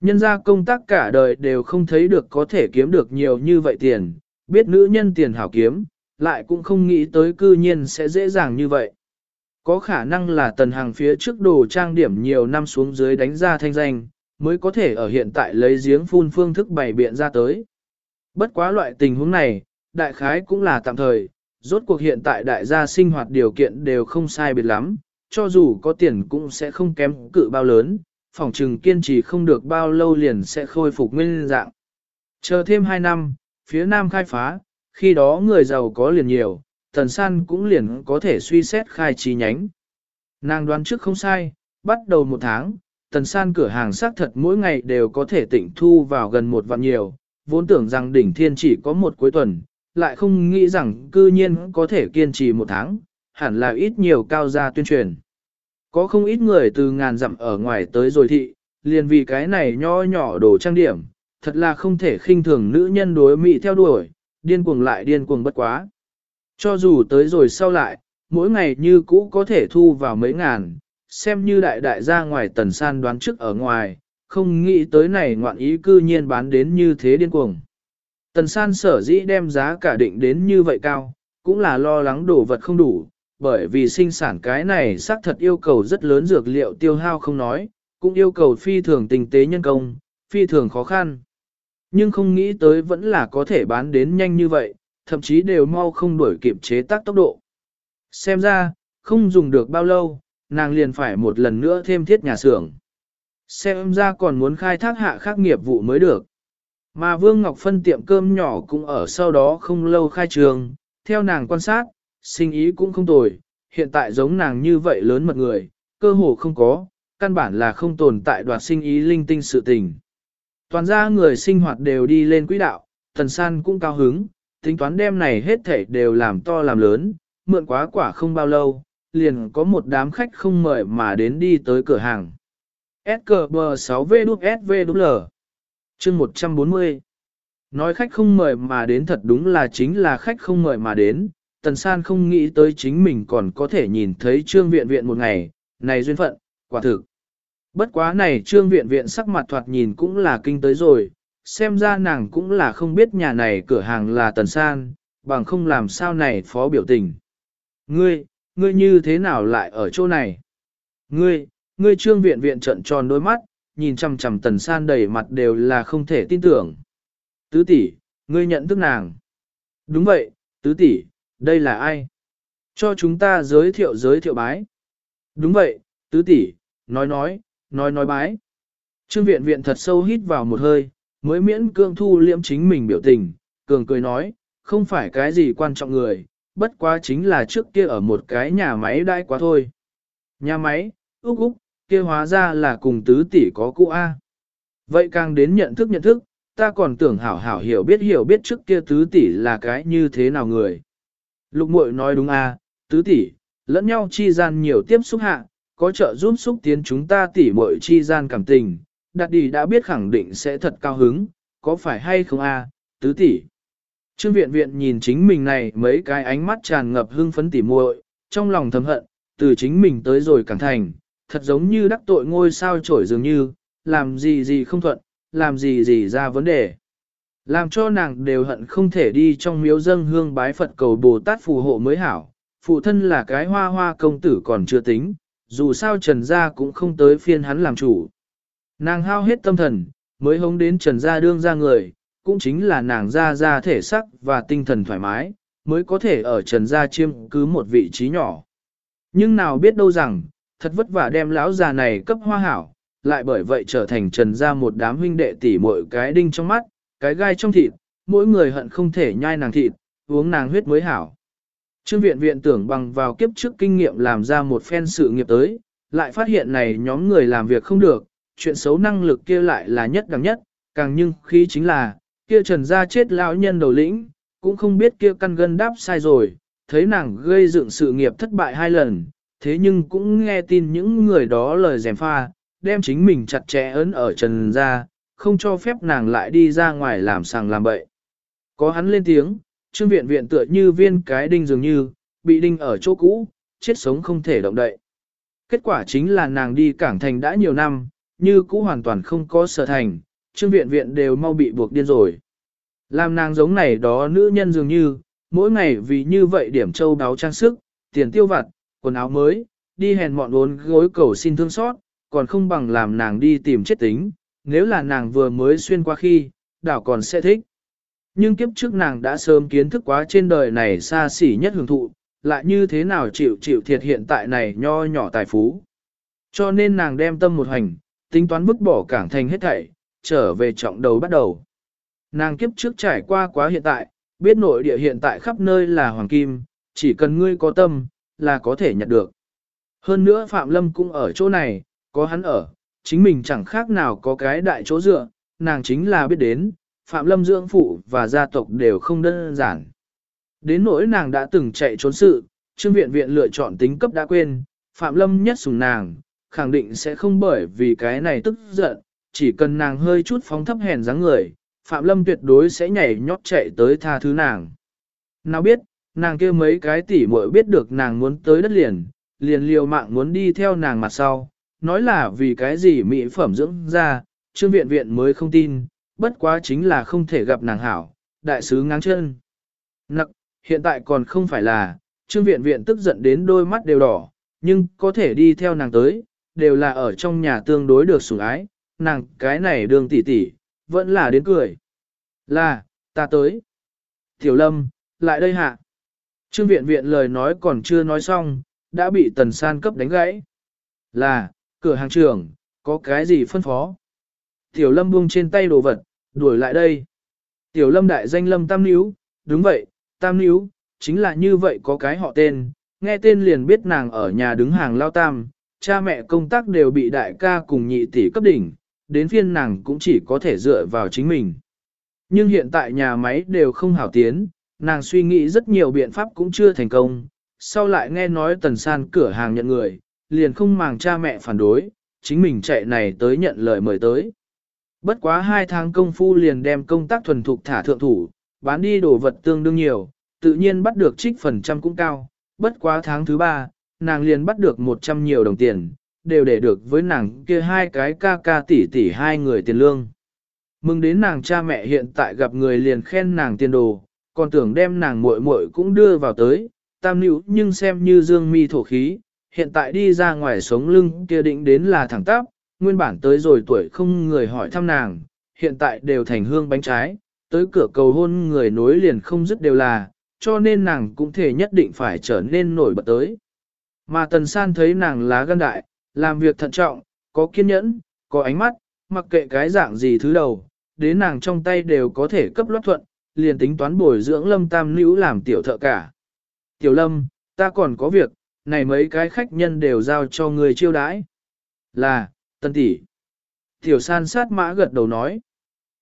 Nhân ra công tác cả đời đều không thấy được có thể kiếm được nhiều như vậy tiền, biết nữ nhân tiền hảo kiếm, lại cũng không nghĩ tới cư nhiên sẽ dễ dàng như vậy. Có khả năng là tần hàng phía trước đồ trang điểm nhiều năm xuống dưới đánh ra thanh danh, mới có thể ở hiện tại lấy giếng phun phương thức bày biện ra tới. Bất quá loại tình huống này, đại khái cũng là tạm thời, rốt cuộc hiện tại đại gia sinh hoạt điều kiện đều không sai biệt lắm, cho dù có tiền cũng sẽ không kém cự bao lớn, phòng trừng kiên trì không được bao lâu liền sẽ khôi phục nguyên dạng. Chờ thêm 2 năm, phía Nam khai phá, khi đó người giàu có liền nhiều, tần san cũng liền có thể suy xét khai trí nhánh. Nàng đoán trước không sai, bắt đầu một tháng, tần san cửa hàng xác thật mỗi ngày đều có thể tịnh thu vào gần một vạn nhiều, vốn tưởng rằng đỉnh thiên chỉ có một cuối tuần, lại không nghĩ rằng cư nhiên có thể kiên trì một tháng, hẳn là ít nhiều cao gia tuyên truyền. Có không ít người từ ngàn dặm ở ngoài tới rồi thị, liền vì cái này nho nhỏ đồ trang điểm, thật là không thể khinh thường nữ nhân đối mỹ theo đuổi, điên cuồng lại điên cuồng bất quá. Cho dù tới rồi sau lại, mỗi ngày như cũ có thể thu vào mấy ngàn, xem như đại đại ra ngoài tần san đoán trước ở ngoài, không nghĩ tới này ngoạn ý cư nhiên bán đến như thế điên cuồng. Tần san sở dĩ đem giá cả định đến như vậy cao, cũng là lo lắng đồ vật không đủ, bởi vì sinh sản cái này xác thật yêu cầu rất lớn dược liệu tiêu hao không nói, cũng yêu cầu phi thường tinh tế nhân công, phi thường khó khăn. Nhưng không nghĩ tới vẫn là có thể bán đến nhanh như vậy, thậm chí đều mau không đuổi kịp chế tác tốc độ. Xem ra, không dùng được bao lâu, nàng liền phải một lần nữa thêm thiết nhà xưởng. Xem ra còn muốn khai thác hạ khác nghiệp vụ mới được. Mà Vương Ngọc Phân tiệm cơm nhỏ cũng ở sau đó không lâu khai trường, theo nàng quan sát, sinh ý cũng không tồi, hiện tại giống nàng như vậy lớn mật người, cơ hồ không có, căn bản là không tồn tại đoạt sinh ý linh tinh sự tình. Toàn ra người sinh hoạt đều đi lên quỹ đạo, tần san cũng cao hứng, tính toán đêm này hết thảy đều làm to làm lớn, mượn quá quả không bao lâu, liền có một đám khách không mời mà đến đi tới cửa hàng. SKB6V SV L chương 140 Nói khách không mời mà đến thật đúng là chính là khách không mời mà đến, Tần San không nghĩ tới chính mình còn có thể nhìn thấy trương viện viện một ngày, này duyên phận, quả thực. Bất quá này trương viện viện sắc mặt thoạt nhìn cũng là kinh tới rồi, xem ra nàng cũng là không biết nhà này cửa hàng là Tần San, bằng không làm sao này phó biểu tình. Ngươi, ngươi như thế nào lại ở chỗ này? Ngươi, ngươi trương viện viện trận tròn đôi mắt, nhìn chằm chằm Tần San đầy mặt đều là không thể tin tưởng. Tứ tỷ, ngươi nhận thức nàng. Đúng vậy, tứ tỷ, đây là ai? Cho chúng ta giới thiệu giới thiệu bái. Đúng vậy, tứ tỷ, nói nói, nói nói bái. Trương viện viện thật sâu hít vào một hơi, mới miễn cương thu liễm chính mình biểu tình, cường cười nói, không phải cái gì quan trọng người, bất quá chính là trước kia ở một cái nhà máy đãi quá thôi. Nhà máy, úc úc, kia hóa ra là cùng tứ tỷ có cụ A. Vậy càng đến nhận thức nhận thức, ta còn tưởng hảo hảo hiểu biết hiểu biết trước kia tứ tỷ là cái như thế nào người. Lục muội nói đúng à, tứ tỷ, lẫn nhau chi gian nhiều tiếp xúc hạ, có trợ giúp xúc tiến chúng ta tỷ muội chi gian cảm tình, đạt đi đã biết khẳng định sẽ thật cao hứng, có phải hay không a, tứ tỷ. Trương viện viện nhìn chính mình này mấy cái ánh mắt tràn ngập hưng phấn tỉ muội, trong lòng thầm hận, từ chính mình tới rồi càng thành, thật giống như đắc tội ngôi sao trổi dường như, làm gì gì không thuận, làm gì gì ra vấn đề. Làm cho nàng đều hận không thể đi trong miếu dâng hương bái Phật cầu Bồ Tát phù hộ mới hảo. Phụ thân là cái hoa hoa công tử còn chưa tính, dù sao Trần Gia cũng không tới phiên hắn làm chủ. Nàng hao hết tâm thần, mới hống đến Trần Gia đương ra người, cũng chính là nàng ra ra thể sắc và tinh thần thoải mái, mới có thể ở Trần Gia chiêm cứ một vị trí nhỏ. Nhưng nào biết đâu rằng, thật vất vả đem lão già này cấp hoa hảo, lại bởi vậy trở thành Trần Gia một đám huynh đệ tỷ muội cái đinh trong mắt, cái gai trong thịt, mỗi người hận không thể nhai nàng thịt, uống nàng huyết mới hảo. Trương viện viện tưởng bằng vào kiếp trước kinh nghiệm làm ra một phen sự nghiệp tới, lại phát hiện này nhóm người làm việc không được, chuyện xấu năng lực kia lại là nhất đẳng nhất, càng nhưng khi chính là, kia trần gia chết lão nhân đầu lĩnh, cũng không biết kia căn gân đáp sai rồi, thấy nàng gây dựng sự nghiệp thất bại hai lần, thế nhưng cũng nghe tin những người đó lời dèm pha, đem chính mình chặt chẽ ấn ở trần gia, không cho phép nàng lại đi ra ngoài làm sàng làm bậy. Có hắn lên tiếng, trương viện viện tựa như viên cái đinh dường như, bị đinh ở chỗ cũ, chết sống không thể động đậy. Kết quả chính là nàng đi cảng thành đã nhiều năm, như cũ hoàn toàn không có sở thành, trương viện viện đều mau bị buộc điên rồi. Làm nàng giống này đó nữ nhân dường như, mỗi ngày vì như vậy điểm châu đáo trang sức, tiền tiêu vặt, quần áo mới, đi hèn mọn uốn gối cầu xin thương xót, còn không bằng làm nàng đi tìm chết tính, nếu là nàng vừa mới xuyên qua khi, đảo còn sẽ thích. Nhưng kiếp trước nàng đã sớm kiến thức quá trên đời này xa xỉ nhất hưởng thụ, lại như thế nào chịu chịu thiệt hiện tại này nho nhỏ tài phú. Cho nên nàng đem tâm một hành, tính toán vứt bỏ cảng thành hết thảy, trở về trọng đầu bắt đầu. Nàng kiếp trước trải qua quá hiện tại, biết nội địa hiện tại khắp nơi là hoàng kim, chỉ cần ngươi có tâm, là có thể nhận được. Hơn nữa Phạm Lâm cũng ở chỗ này, có hắn ở, chính mình chẳng khác nào có cái đại chỗ dựa, nàng chính là biết đến, Phạm Lâm dưỡng phụ và gia tộc đều không đơn giản. Đến nỗi nàng đã từng chạy trốn sự, trương viện viện lựa chọn tính cấp đã quên, Phạm Lâm nhất sùng nàng, khẳng định sẽ không bởi vì cái này tức giận, chỉ cần nàng hơi chút phóng thấp hèn dáng người, Phạm Lâm tuyệt đối sẽ nhảy nhót chạy tới tha thứ nàng. Nào biết, nàng kia mấy cái tỉ muội biết được nàng muốn tới đất liền, liền liều mạng muốn đi theo nàng mặt sau, nói là vì cái gì mỹ phẩm dưỡng ra, trương viện viện mới không tin, bất quá chính là không thể gặp nàng hảo, đại sứ ngáng chân. Nặc, hiện tại còn không phải là, trương viện viện tức giận đến đôi mắt đều đỏ, nhưng có thể đi theo nàng tới, đều là ở trong nhà tương đối được sủng ái, nàng cái này đường tỷ tỷ, vẫn là đến cười. Là, ta tới. Tiểu lâm, lại đây hạ. Trương viện viện lời nói còn chưa nói xong, đã bị tần san cấp đánh gãy. Là, cửa hàng trưởng, có cái gì phân phó? Tiểu lâm buông trên tay đồ vật, đuổi lại đây. Tiểu lâm đại danh lâm tam níu, đúng vậy, tam níu, chính là như vậy có cái họ tên, nghe tên liền biết nàng ở nhà đứng hàng lao tam, cha mẹ công tác đều bị đại ca cùng nhị tỷ cấp đỉnh, đến phiên nàng cũng chỉ có thể dựa vào chính mình. Nhưng hiện tại nhà máy đều không hảo tiến, nàng suy nghĩ rất nhiều biện pháp cũng chưa thành công, sau lại nghe nói tần san cửa hàng nhận người, liền không màng cha mẹ phản đối, chính mình chạy này tới nhận lời mời tới. Bất quá hai tháng công phu liền đem công tác thuần thục thả thượng thủ, bán đi đồ vật tương đương nhiều, tự nhiên bắt được trích phần trăm cũng cao, bất quá tháng thứ ba, nàng liền bắt được 100 nhiều đồng tiền, đều để được với nàng kia hai cái ca ca tỷ tỷ hai người tiền lương. Mừng đến nàng cha mẹ hiện tại gặp người liền khen nàng tiền đồ, còn tưởng đem nàng muội muội cũng đưa vào tới, tam nữ nhưng xem như dương mi thổ khí, hiện tại đi ra ngoài sống lưng kia định đến là thẳng tắp, nguyên bản tới rồi tuổi không người hỏi thăm nàng, hiện tại đều thành hương bánh trái, tới cửa cầu hôn người nối liền không dứt đều là, cho nên nàng cũng thể nhất định phải trở nên nổi bật tới. Mà Tần San thấy nàng lá gan đại, làm việc thận trọng, có kiên nhẫn, có ánh mắt, mặc kệ cái dạng gì thứ đầu, đến nàng trong tay đều có thể cấp loát thuận, liền tính toán bồi dưỡng lâm tam nữ làm tiểu thợ cả. Tiểu lâm, ta còn có việc, này mấy cái khách nhân đều giao cho người chiêu đãi. Là, tần tỷ. Tiểu san sát mã gật đầu nói.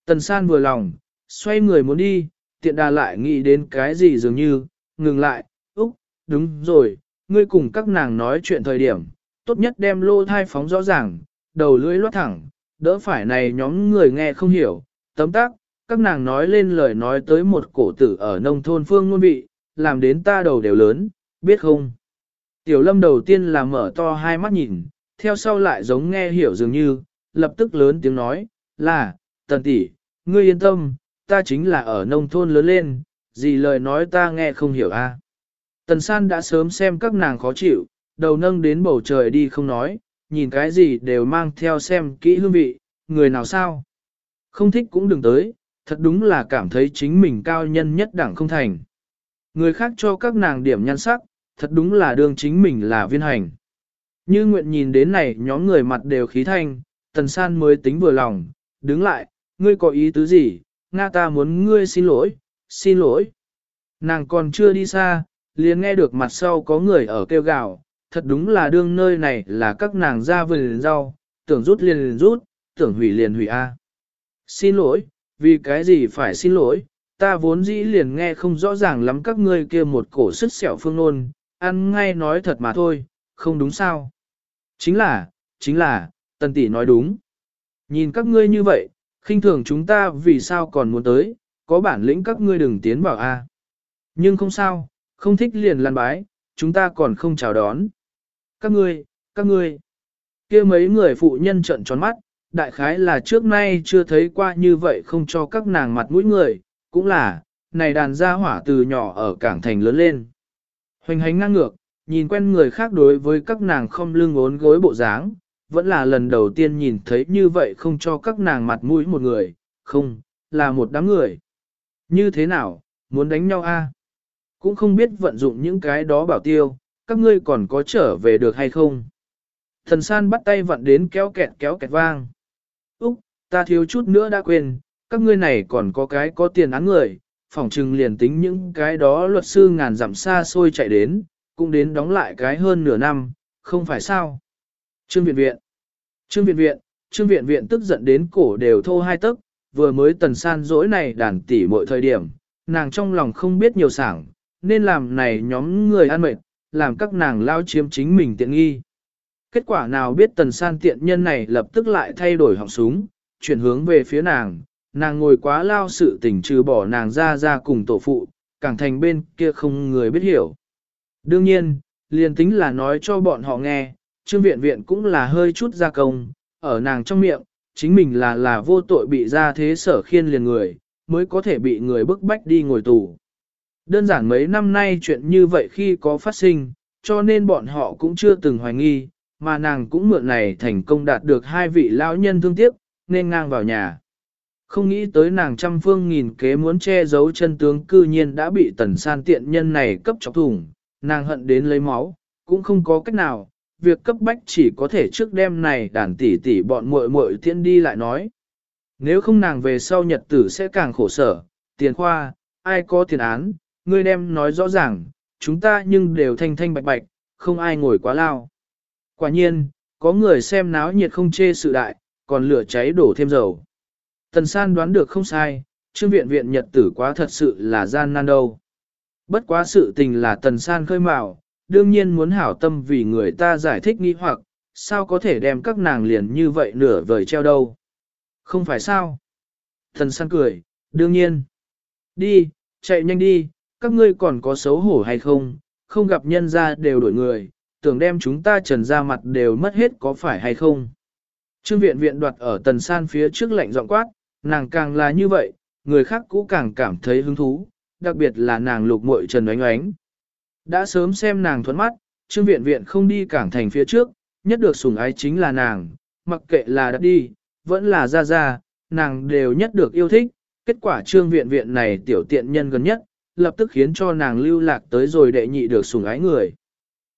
Tần san vừa lòng, xoay người muốn đi, tiện đà lại nghĩ đến cái gì dường như, ngừng lại, úc, đúng rồi, ngươi cùng các nàng nói chuyện thời điểm, tốt nhất đem lô thai phóng rõ ràng, đầu lưỡi loát thẳng, đỡ phải này nhóm người nghe không hiểu, tấm tác, các nàng nói lên lời nói tới một cổ tử ở nông thôn phương ngôn vị, làm đến ta đầu đều lớn, biết không? Tiểu lâm đầu tiên là mở to hai mắt nhìn, theo sau lại giống nghe hiểu dường như, lập tức lớn tiếng nói, là, tần tỷ, ngươi yên tâm, ta chính là ở nông thôn lớn lên, gì lời nói ta nghe không hiểu a. Tần san đã sớm xem các nàng khó chịu, đầu nâng đến bầu trời đi không nói, nhìn cái gì đều mang theo xem kỹ hương vị, người nào sao. Không thích cũng đừng tới, thật đúng là cảm thấy chính mình cao nhân nhất đẳng không thành. Người khác cho các nàng điểm nhan sắc, thật đúng là đương chính mình là viên hành. Như nguyện nhìn đến này nhóm người mặt đều khí thanh, tần san mới tính vừa lòng, đứng lại, ngươi có ý tứ gì, Nga ta muốn ngươi xin lỗi, xin lỗi. Nàng còn chưa đi xa, liền nghe được mặt sau có người ở kêu gào, thật đúng là đương nơi này là các nàng ra vườn rau, tưởng rút liền liền rút, tưởng hủy liền hủy A. Xin lỗi, vì cái gì phải xin lỗi, ta vốn dĩ liền nghe không rõ ràng lắm các ngươi kia một cổ sức sẹo phương nôn, ăn ngay nói thật mà thôi, không đúng sao. Chính là, chính là, tần tỷ nói đúng. Nhìn các ngươi như vậy, khinh thường chúng ta vì sao còn muốn tới, có bản lĩnh các ngươi đừng tiến vào a. Nhưng không sao, không thích liền lăn bái, chúng ta còn không chào đón. Các ngươi, các ngươi, kia mấy người phụ nhân trợn tròn mắt, đại khái là trước nay chưa thấy qua như vậy không cho các nàng mặt mũi người, cũng là, này đàn gia hỏa từ nhỏ ở cảng thành lớn lên. Hoành hành ngang ngược, nhìn quen người khác đối với các nàng không lưng ốn gối bộ dáng, vẫn là lần đầu tiên nhìn thấy như vậy không cho các nàng mặt mũi một người, không, là một đám người. Như thế nào, muốn đánh nhau a? Cũng không biết vận dụng những cái đó bảo tiêu, các ngươi còn có trở về được hay không? Thần san bắt tay vận đến kéo kẹt kéo kẹt vang. Úc, ta thiếu chút nữa đã quên, các ngươi này còn có cái có tiền án người, Phỏng chừng liền tính những cái đó luật sư ngàn dặm xa xôi chạy đến, cũng đến đóng lại cái hơn nửa năm, không phải sao. Trương Viện Viện Trương Viện Viện, Trương Viện Viện tức giận đến cổ đều thô hai tấc, vừa mới tần san dỗi này đàn tỉ mọi thời điểm, nàng trong lòng không biết nhiều sảng, nên làm này nhóm người ăn mệt, làm các nàng lao chiếm chính mình tiện nghi. Kết quả nào biết tần san tiện nhân này lập tức lại thay đổi họng súng, chuyển hướng về phía nàng, nàng ngồi quá lao sự tình trừ bỏ nàng ra ra cùng tổ phụ, càng thành bên kia không người biết hiểu. Đương nhiên, liền tính là nói cho bọn họ nghe, trương viện viện cũng là hơi chút gia công, ở nàng trong miệng, chính mình là là vô tội bị ra thế sở khiên liền người, mới có thể bị người bức bách đi ngồi tù. Đơn giản mấy năm nay chuyện như vậy khi có phát sinh, cho nên bọn họ cũng chưa từng hoài nghi, mà nàng cũng mượn này thành công đạt được hai vị lão nhân thương tiếc, nên ngang vào nhà. Không nghĩ tới nàng trăm phương nghìn kế muốn che giấu chân tướng cư nhiên đã bị tần san tiện nhân này cấp chọc thủng, nàng hận đến lấy máu, cũng không có cách nào, việc cấp bách chỉ có thể trước đêm này đàn tỷ tỷ bọn muội muội tiễn đi lại nói. Nếu không nàng về sau nhật tử sẽ càng khổ sở, tiền khoa, ai có tiền án, ngươi đem nói rõ ràng, chúng ta nhưng đều thanh thanh bạch bạch, không ai ngồi quá lao. Quả nhiên, có người xem náo nhiệt không chê sự đại, còn lửa cháy đổ thêm dầu. Tần san đoán được không sai, trương viện viện nhật tử quá thật sự là gian nan đâu. Bất quá sự tình là tần san khơi mào, đương nhiên muốn hảo tâm vì người ta giải thích nghi hoặc, sao có thể đem các nàng liền như vậy nửa vời treo đâu. Không phải sao? Tần san cười, đương nhiên. Đi, chạy nhanh đi, các ngươi còn có xấu hổ hay không, không gặp nhân ra đều đổi người, tưởng đem chúng ta trần ra mặt đều mất hết có phải hay không. Trương viện viện đoạt ở tần san phía trước lạnh giọng quát, nàng càng là như vậy, người khác cũng càng cảm thấy hứng thú, đặc biệt là nàng lục muội trần oánh oánh. Đã sớm xem nàng thuẫn mắt, trương viện viện không đi cảng thành phía trước, nhất được sủng ái chính là nàng, mặc kệ là đã đi, vẫn là ra ra, nàng đều nhất được yêu thích, kết quả trương viện viện này tiểu tiện nhân gần nhất, lập tức khiến cho nàng lưu lạc tới rồi đệ nhị được sủng ái người.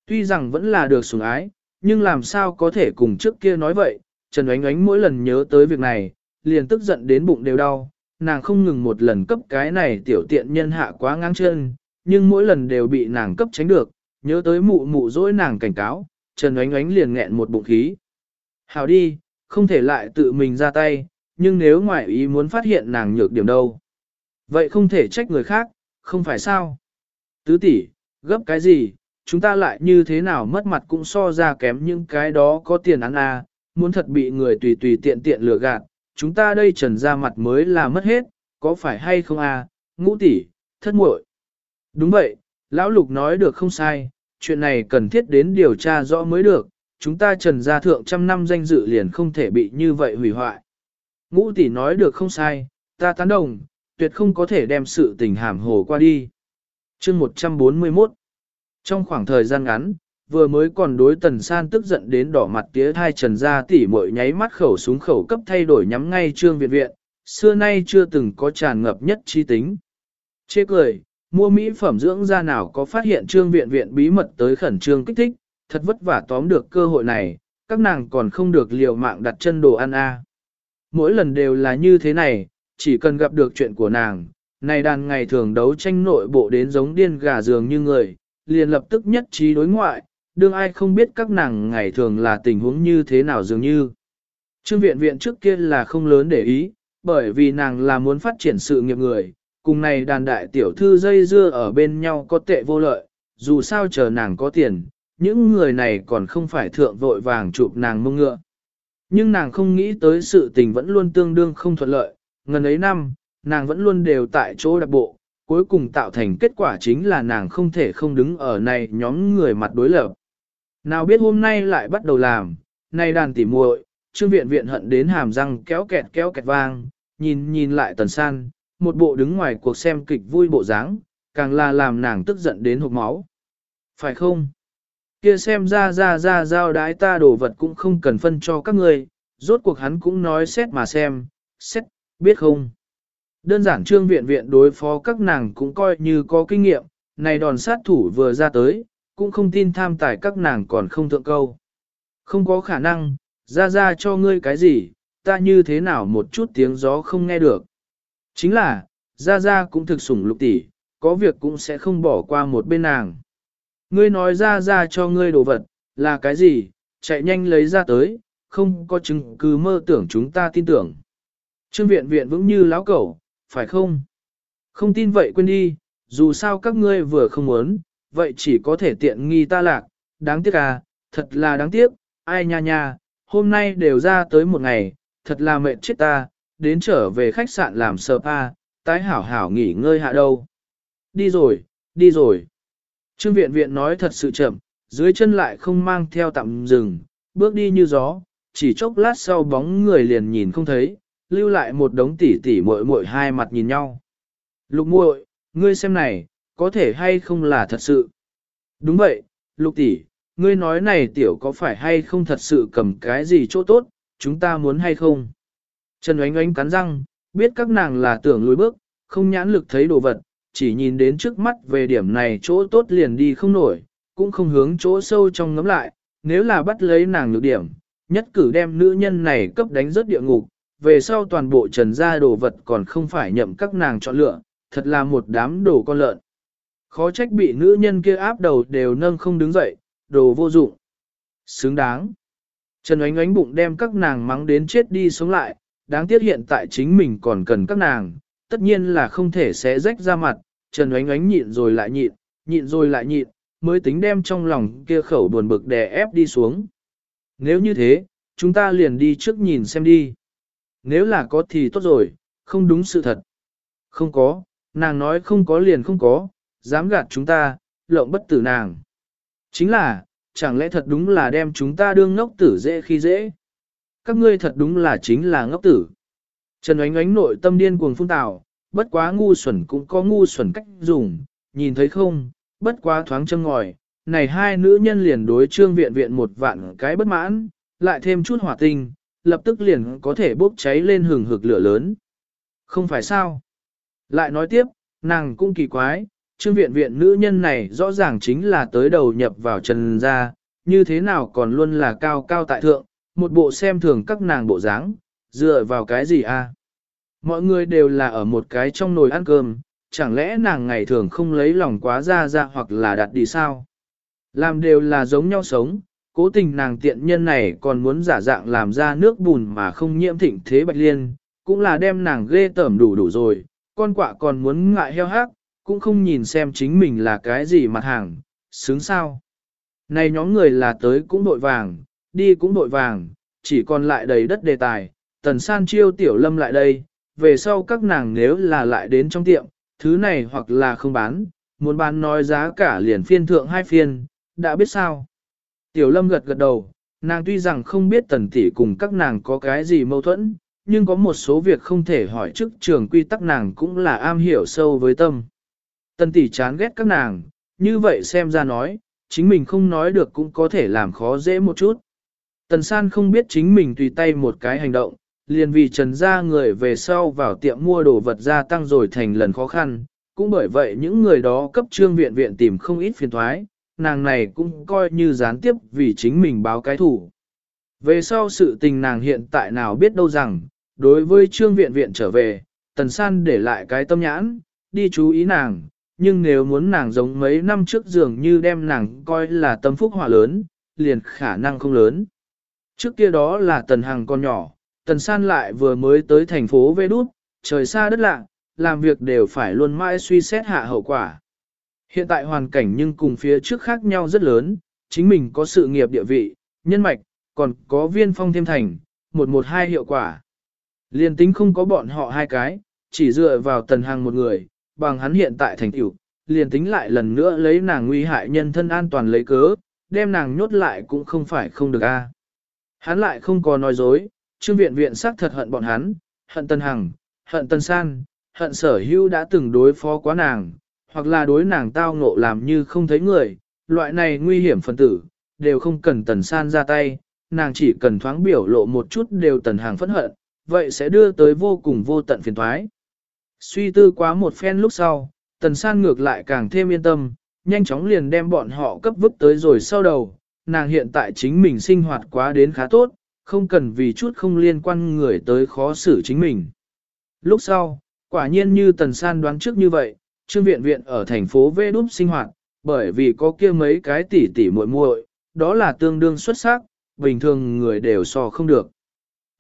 Tuy rằng vẫn là được sủng ái, nhưng làm sao có thể cùng trước kia nói vậy, Trần Oánh Oánh mỗi lần nhớ tới việc này, liền tức giận đến bụng đều đau, nàng không ngừng một lần cấp cái này tiểu tiện nhân hạ quá ngang chân, nhưng mỗi lần đều bị nàng cấp tránh được, nhớ tới mụ mụ dỗi nàng cảnh cáo, Trần Oánh Oánh liền nghẹn một bụng khí. Hào đi, không thể lại tự mình ra tay, nhưng nếu ngoại ý muốn phát hiện nàng nhược điểm đâu. Vậy không thể trách người khác, không phải sao? Tứ tỷ, gấp cái gì, chúng ta lại như thế nào mất mặt cũng so ra kém những cái đó có tiền ăn à, muốn thật bị người tùy tùy tiện tiện lừa gạt, chúng ta đây trần ra mặt mới là mất hết, có phải hay không à, ngũ tỷ, thất muội. Đúng vậy, lão lục nói được không sai, chuyện này cần thiết đến điều tra rõ mới được, chúng ta trần gia thượng trăm năm danh dự liền không thể bị như vậy hủy hoại. Ngũ tỷ nói được không sai, ta tán đồng, tuyệt không có thể đem sự tình hàm hồ qua đi. chương 141 Trong khoảng thời gian ngắn, vừa mới còn đối tần san tức giận đến đỏ mặt tía thai trần ra tỉ mội nháy mắt khẩu súng khẩu cấp thay đổi nhắm ngay trương viện viện, xưa nay chưa từng có tràn ngập nhất chi tính. Chê cười, mua mỹ phẩm dưỡng da nào có phát hiện trương viện viện bí mật tới khẩn trương kích thích, thật vất vả tóm được cơ hội này, các nàng còn không được liều mạng đặt chân đồ ăn a. Mỗi lần đều là như thế này, chỉ cần gặp được chuyện của nàng, này đàn ngày thường đấu tranh nội bộ đến giống điên gà dường như người, liền lập tức nhất trí đối ngoại, đương ai không biết các nàng ngày thường là tình huống như thế nào dường như. Trương viện viện trước kia là không lớn để ý, bởi vì nàng là muốn phát triển sự nghiệp người, cùng này đàn đại tiểu thư dây dưa ở bên nhau có tệ vô lợi, dù sao chờ nàng có tiền, những người này còn không phải thượng vội vàng chụp nàng mông ngựa. Nhưng nàng không nghĩ tới sự tình vẫn luôn tương đương không thuận lợi, ngần ấy năm, nàng vẫn luôn đều tại chỗ đặc bộ, cuối cùng tạo thành kết quả chính là nàng không thể không đứng ở này nhóm người mặt đối lập. Nào biết hôm nay lại bắt đầu làm, nay đàn tỉ muội, trương viện viện hận đến hàm răng kéo kẹt kéo kẹt vang, nhìn nhìn lại tần san, một bộ đứng ngoài cuộc xem kịch vui bộ dáng, càng là làm nàng tức giận đến hộp máu. Phải không? Kia xem ra ra ra giao đái ta đồ vật cũng không cần phân cho các người, rốt cuộc hắn cũng nói xét mà xem, xét, biết không? Đơn giản trương viện viện đối phó các nàng cũng coi như có kinh nghiệm, này đòn sát thủ vừa ra tới, cũng không tin tham tài các nàng còn không thượng câu. Không có khả năng, ra ra cho ngươi cái gì, ta như thế nào một chút tiếng gió không nghe được. Chính là, ra ra cũng thực sủng lục tỷ, có việc cũng sẽ không bỏ qua một bên nàng. Ngươi nói ra ra cho ngươi đồ vật, là cái gì, chạy nhanh lấy ra tới, không có chứng cứ mơ tưởng chúng ta tin tưởng. Trương viện viện vững như láo cẩu, phải không? Không tin vậy quên đi, dù sao các ngươi vừa không muốn, vậy chỉ có thể tiện nghi ta lạc, đáng tiếc à, thật là đáng tiếc, ai nha nha, hôm nay đều ra tới một ngày, thật là mệt chết ta, đến trở về khách sạn làm sờ pa, tái hảo hảo nghỉ ngơi hạ đâu. Đi rồi, đi rồi. Trương viện viện nói thật sự chậm, dưới chân lại không mang theo tạm dừng, bước đi như gió, chỉ chốc lát sau bóng người liền nhìn không thấy, lưu lại một đống tỉ tỉ muội muội hai mặt nhìn nhau. Lục muội, ngươi xem này, có thể hay không là thật sự? Đúng vậy, lục tỷ, ngươi nói này tiểu có phải hay không thật sự cầm cái gì chỗ tốt, chúng ta muốn hay không? Trần oánh oánh cắn răng, biết các nàng là tưởng lùi bước, không nhãn lực thấy đồ vật, chỉ nhìn đến trước mắt về điểm này chỗ tốt liền đi không nổi, cũng không hướng chỗ sâu trong ngắm lại, nếu là bắt lấy nàng nhược điểm, nhất cử đem nữ nhân này cấp đánh rớt địa ngục, về sau toàn bộ trần gia đồ vật còn không phải nhậm các nàng chọn lựa, thật là một đám đồ con lợn. Khó trách bị nữ nhân kia áp đầu đều nâng không đứng dậy, đồ vô dụng. Xứng đáng. Trần ánh ánh bụng đem các nàng mắng đến chết đi sống lại, đáng tiếc hiện tại chính mình còn cần các nàng, tất nhiên là không thể sẽ rách ra mặt, Trần ánh ánh nhịn rồi lại nhịn, nhịn rồi lại nhịn, mới tính đem trong lòng kia khẩu buồn bực đè ép đi xuống. Nếu như thế, chúng ta liền đi trước nhìn xem đi. Nếu là có thì tốt rồi, không đúng sự thật. Không có, nàng nói không có liền không có, dám gạt chúng ta, lộng bất tử nàng. Chính là, chẳng lẽ thật đúng là đem chúng ta đương ngốc tử dễ khi dễ. Các ngươi thật đúng là chính là ngốc tử. Trần ánh ánh nội tâm điên cuồng phun tào, bất quá ngu xuẩn cũng có ngu xuẩn cách dùng, nhìn thấy không, bất quá thoáng châm ngòi, này hai nữ nhân liền đối trương viện viện một vạn cái bất mãn, lại thêm chút hỏa tinh, lập tức liền có thể bốc cháy lên hừng hực lửa lớn. Không phải sao? Lại nói tiếp, nàng cũng kỳ quái, trương viện viện nữ nhân này rõ ràng chính là tới đầu nhập vào trần gia, như thế nào còn luôn là cao cao tại thượng, một bộ xem thường các nàng bộ dáng, dựa vào cái gì a? Mọi người đều là ở một cái trong nồi ăn cơm, chẳng lẽ nàng ngày thường không lấy lòng quá ra ra hoặc là đặt đi sao? Làm đều là giống nhau sống, cố tình nàng tiện nhân này còn muốn giả dạng làm ra nước bùn mà không nhiễm thịnh thế bạch liên, cũng là đem nàng ghê tởm đủ đủ rồi, con quạ còn muốn ngại heo hát, cũng không nhìn xem chính mình là cái gì mặt hàng, sướng sao. Này nhóm người là tới cũng đội vàng, đi cũng đội vàng, chỉ còn lại đầy đất đề tài, tần san chiêu tiểu lâm lại đây, về sau các nàng nếu là lại đến trong tiệm, thứ này hoặc là không bán, muốn bán nói giá cả liền phiên thượng hai phiên, đã biết sao. Tiểu lâm gật gật đầu, nàng tuy rằng không biết tần tỷ cùng các nàng có cái gì mâu thuẫn, nhưng có một số việc không thể hỏi trước trường quy tắc nàng cũng là am hiểu sâu với tâm. Tần tỷ chán ghét các nàng, như vậy xem ra nói, chính mình không nói được cũng có thể làm khó dễ một chút. Tần san không biết chính mình tùy tay một cái hành động, liền vì trần ra người về sau vào tiệm mua đồ vật gia tăng rồi thành lần khó khăn, cũng bởi vậy những người đó cấp trương viện viện tìm không ít phiền thoái, nàng này cũng coi như gián tiếp vì chính mình báo cái thủ. Về sau sự tình nàng hiện tại nào biết đâu rằng, đối với trương viện viện trở về, tần san để lại cái tâm nhãn, đi chú ý nàng, nhưng nếu muốn nàng giống mấy năm trước dường như đem nàng coi là tâm phúc hỏa lớn, liền khả năng không lớn. Trước kia đó là tần hàng con nhỏ, tần san lại vừa mới tới thành phố Vê Đút, trời xa đất lạ, làm việc đều phải luôn mãi suy xét hạ hậu quả. Hiện tại hoàn cảnh nhưng cùng phía trước khác nhau rất lớn, chính mình có sự nghiệp địa vị, nhân mạch, còn có viên phong thêm thành, một một hai hiệu quả. Liên tính không có bọn họ hai cái, chỉ dựa vào tần hàng một người, bằng hắn hiện tại thành tiểu, liền tính lại lần nữa lấy nàng nguy hại nhân thân an toàn lấy cớ, đem nàng nhốt lại cũng không phải không được a. Hắn lại không có nói dối, trương viện viện xác thật hận bọn hắn, hận Tân Hằng, hận Tân San, hận sở hữu đã từng đối phó quá nàng, hoặc là đối nàng tao ngộ làm như không thấy người, loại này nguy hiểm phân tử, đều không cần Tần San ra tay, nàng chỉ cần thoáng biểu lộ một chút đều Tần Hàng phẫn hận, vậy sẽ đưa tới vô cùng vô tận phiền thoái. Suy tư quá một phen lúc sau, Tần San ngược lại càng thêm yên tâm, nhanh chóng liền đem bọn họ cấp vứt tới rồi sau đầu, nàng hiện tại chính mình sinh hoạt quá đến khá tốt, không cần vì chút không liên quan người tới khó xử chính mình. Lúc sau, quả nhiên như Tần San đoán trước như vậy, Trương Viện Viện ở thành phố Vê Đúc sinh hoạt, bởi vì có kia mấy cái tỉ tỉ muội muội, đó là tương đương xuất sắc, bình thường người đều so không được.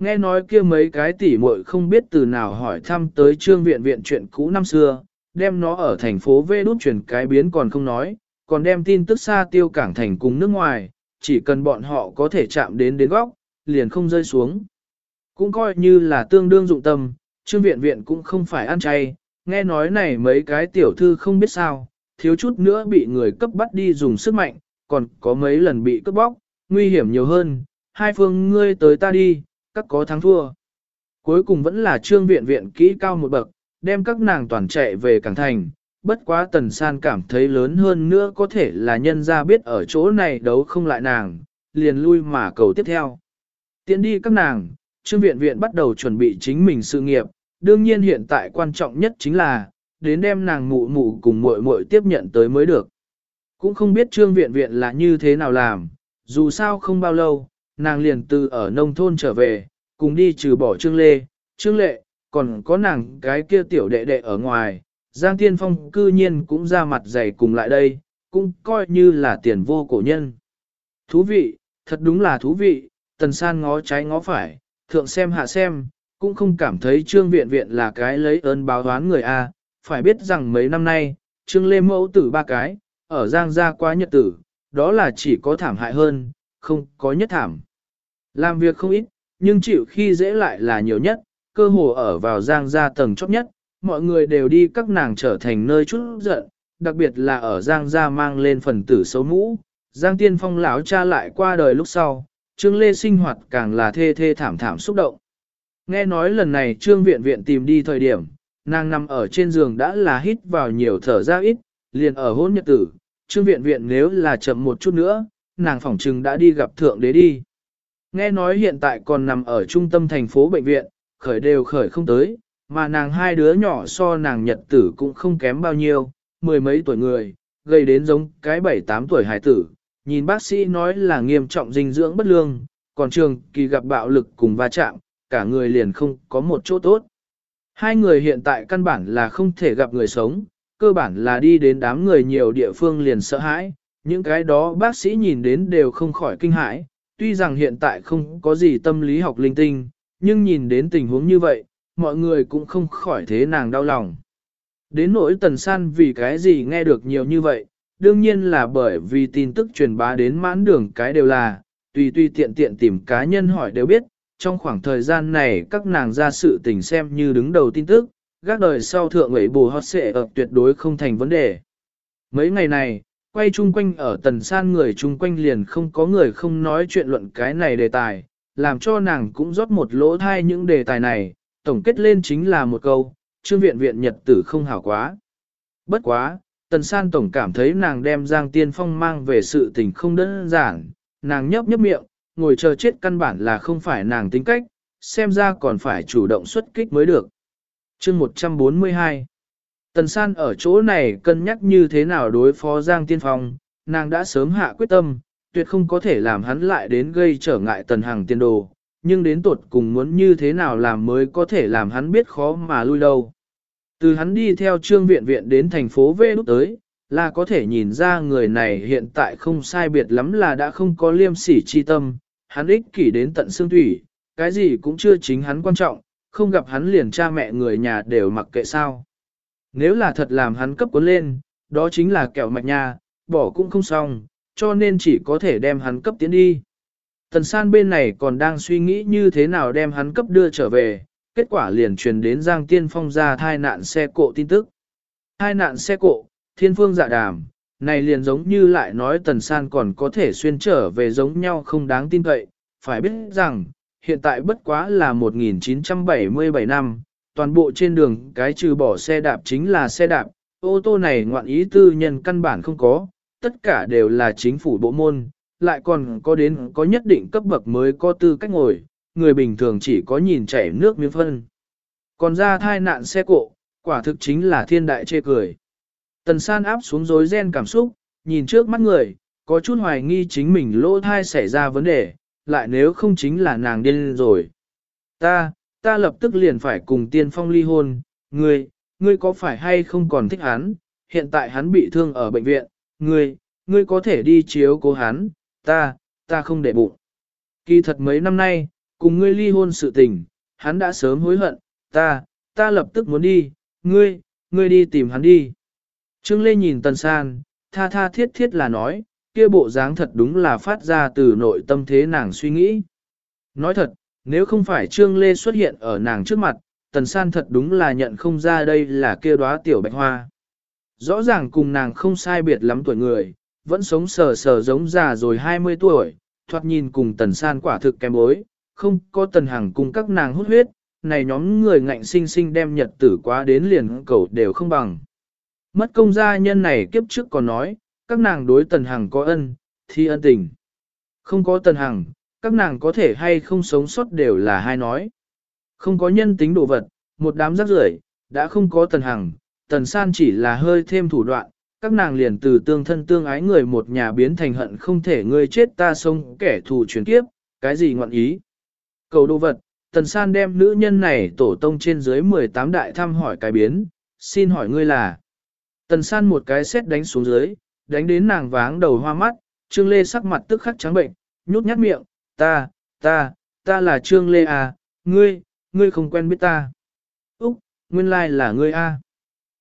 Nghe nói kia mấy cái tỉ muội không biết từ nào hỏi thăm tới Trương Viện Viện chuyện cũ năm xưa, đem nó ở thành phố Vê đút chuyển cái biến còn không nói, còn đem tin tức xa tiêu cảng thành cùng nước ngoài, chỉ cần bọn họ có thể chạm đến đến góc, liền không rơi xuống. Cũng coi như là tương đương dụng tâm, Trương Viện Viện cũng không phải ăn chay, nghe nói này mấy cái tiểu thư không biết sao, thiếu chút nữa bị người cấp bắt đi dùng sức mạnh, còn có mấy lần bị cướp bóc, nguy hiểm nhiều hơn, hai phương ngươi tới ta đi, các có thắng thua. Cuối cùng vẫn là trương viện viện kỹ cao một bậc, đem các nàng toàn chạy về cảng thành, bất quá tần san cảm thấy lớn hơn nữa có thể là nhân ra biết ở chỗ này đấu không lại nàng, liền lui mà cầu tiếp theo. Tiến đi các nàng, trương viện viện bắt đầu chuẩn bị chính mình sự nghiệp, đương nhiên hiện tại quan trọng nhất chính là, đến đem nàng mụ mụ cùng muội muội tiếp nhận tới mới được. Cũng không biết trương viện viện là như thế nào làm, dù sao không bao lâu, nàng liền từ ở nông thôn trở về, cùng đi trừ bỏ trương lê, trương lệ, còn có nàng cái kia tiểu đệ đệ ở ngoài, Giang Tiên Phong cư nhiên cũng ra mặt dày cùng lại đây, cũng coi như là tiền vô cổ nhân. Thú vị, thật đúng là thú vị, tần san ngó trái ngó phải, thượng xem hạ xem, cũng không cảm thấy trương viện viện là cái lấy ơn báo đoán người A, phải biết rằng mấy năm nay, trương lê mẫu tử ba cái, ở Giang gia quá nhật tử, đó là chỉ có thảm hại hơn, không có nhất thảm. Làm việc không ít, nhưng chịu khi dễ lại là nhiều nhất, cơ hồ ở vào Giang gia tầng chóp nhất, mọi người đều đi các nàng trở thành nơi chút giận, đặc biệt là ở Giang gia mang lên phần tử xấu mũ. Giang Tiên Phong lão cha lại qua đời lúc sau, Trương Lê sinh hoạt càng là thê thê thảm thảm xúc động. Nghe nói lần này Trương Viện Viện tìm đi thời điểm, nàng nằm ở trên giường đã là hít vào nhiều thở ra ít, liền ở hôn nhật tử, trương viện viện nếu là chậm một chút nữa, nàng phỏng chừng đã đi gặp thượng đế đi. Nghe nói hiện tại còn nằm ở trung tâm thành phố bệnh viện, khởi đều khởi không tới, mà nàng hai đứa nhỏ so nàng nhật tử cũng không kém bao nhiêu, mười mấy tuổi người, gây đến giống cái bảy tám tuổi hải tử. Nhìn bác sĩ nói là nghiêm trọng dinh dưỡng bất lương, còn trường kỳ gặp bạo lực cùng va chạm, cả người liền không có một chỗ tốt. Hai người hiện tại căn bản là không thể gặp người sống, cơ bản là đi đến đám người nhiều địa phương liền sợ hãi, những cái đó bác sĩ nhìn đến đều không khỏi kinh hãi, tuy rằng hiện tại không có gì tâm lý học linh tinh, nhưng nhìn đến tình huống như vậy, mọi người cũng không khỏi thế nàng đau lòng. Đến nỗi tần san vì cái gì nghe được nhiều như vậy, đương nhiên là bởi vì tin tức truyền bá đến mãn đường cái đều là, tùy tùy tiện tiện tìm cá nhân hỏi đều biết, trong khoảng thời gian này các nàng ra sự tình xem như đứng đầu tin tức, gác đời sau thượng ấy bù hót xệ ập tuyệt đối không thành vấn đề. Mấy ngày này, quay chung quanh ở tần san người chung quanh liền không có người không nói chuyện luận cái này đề tài, làm cho nàng cũng rót một lỗ thai những đề tài này, tổng kết lên chính là một câu, trương viện viện nhật tử không hảo quá. Bất quá, tần san tổng cảm thấy nàng đem Giang Tiên Phong mang về sự tình không đơn giản, nàng nhấp nhấp miệng, ngồi chờ chết căn bản là không phải nàng tính cách, xem ra còn phải chủ động xuất kích mới được chương 142 Tần san ở chỗ này cân nhắc như thế nào đối phó Giang Tiên Phong, nàng đã sớm hạ quyết tâm, tuyệt không có thể làm hắn lại đến gây trở ngại tần Hằng tiên đồ, nhưng đến tột cùng muốn như thế nào làm mới có thể làm hắn biết khó mà lui đâu. Từ hắn đi theo trương viện viện đến thành phố V lúc tới, là có thể nhìn ra người này hiện tại không sai biệt lắm là đã không có liêm sỉ chi tâm, hắn ích kỷ đến tận xương thủy, cái gì cũng chưa chính hắn quan trọng, không gặp hắn liền cha mẹ người nhà đều mặc kệ sao. Nếu là thật làm hắn cấp cuốn lên, đó chính là kẹo mạch nha, bỏ cũng không xong, cho nên chỉ có thể đem hắn cấp tiến đi. Tần san bên này còn đang suy nghĩ như thế nào đem hắn cấp đưa trở về, kết quả liền truyền đến Giang Tiên Phong ra thai nạn xe cộ tin tức. Thai nạn xe cộ, thiên phương dạ đàm, này liền giống như lại nói tần san còn có thể xuyên trở về giống nhau không đáng tin cậy, phải biết rằng, hiện tại bất quá là 1977 năm, toàn bộ trên đường cái trừ bỏ xe đạp chính là xe đạp, ô tô này ngoạn ý tư nhân căn bản không có, tất cả đều là chính phủ bộ môn, lại còn có đến có nhất định cấp bậc mới có tư cách ngồi, người bình thường chỉ có nhìn chảy nước miếng phân. Còn ra thai nạn xe cộ, quả thực chính là thiên đại chê cười. Tần san áp xuống rối ren cảm xúc, nhìn trước mắt người, có chút hoài nghi chính mình lỗ thai xảy ra vấn đề, lại nếu không chính là nàng điên rồi. Ta, ta lập tức liền phải cùng tiên phong ly hôn, ngươi, ngươi có phải hay không còn thích hắn, hiện tại hắn bị thương ở bệnh viện, ngươi, ngươi có thể đi chiếu cố hắn, ta, ta không để bụng. Kỳ thật mấy năm nay, cùng ngươi ly hôn sự tình, hắn đã sớm hối hận, ta, ta lập tức muốn đi, ngươi, ngươi đi tìm hắn đi. Trương Lê nhìn Tần San, tha tha thiết thiết là nói, kia bộ dáng thật đúng là phát ra từ nội tâm thế nàng suy nghĩ. Nói thật, nếu không phải Trương Lê xuất hiện ở nàng trước mặt, Tần San thật đúng là nhận không ra đây là kia đóa tiểu bạch hoa. Rõ ràng cùng nàng không sai biệt lắm tuổi người, vẫn sống sờ sờ giống già rồi 20 tuổi, thoạt nhìn cùng Tần San quả thực kém bối, không có Tần Hằng cùng các nàng hút huyết, này nhóm người ngạnh sinh sinh đem nhật tử quá đến liền cầu đều không bằng. Mất công gia nhân này kiếp trước còn nói, các nàng đối Tần Hằng có ân, thì ân tình. Không có Tần Hằng, các nàng có thể hay không sống sót đều là hai nói. Không có nhân tính đồ vật, một đám rác rưởi đã không có Tần Hằng, Tần San chỉ là hơi thêm thủ đoạn, các nàng liền từ tương thân tương ái người một nhà biến thành hận không thể người chết ta sống kẻ thù chuyển kiếp, cái gì ngọn ý. Cầu đồ vật, Tần San đem nữ nhân này tổ tông trên dưới 18 đại thăm hỏi cái biến, xin hỏi ngươi là. Tần San một cái xét đánh xuống dưới, đánh đến nàng váng đầu hoa mắt, Trương Lê sắc mặt tức khắc trắng bệnh, nhút nhát miệng, ta, ta, ta là Trương Lê à, ngươi, ngươi không quen biết ta. Úc, nguyên lai là ngươi a. À.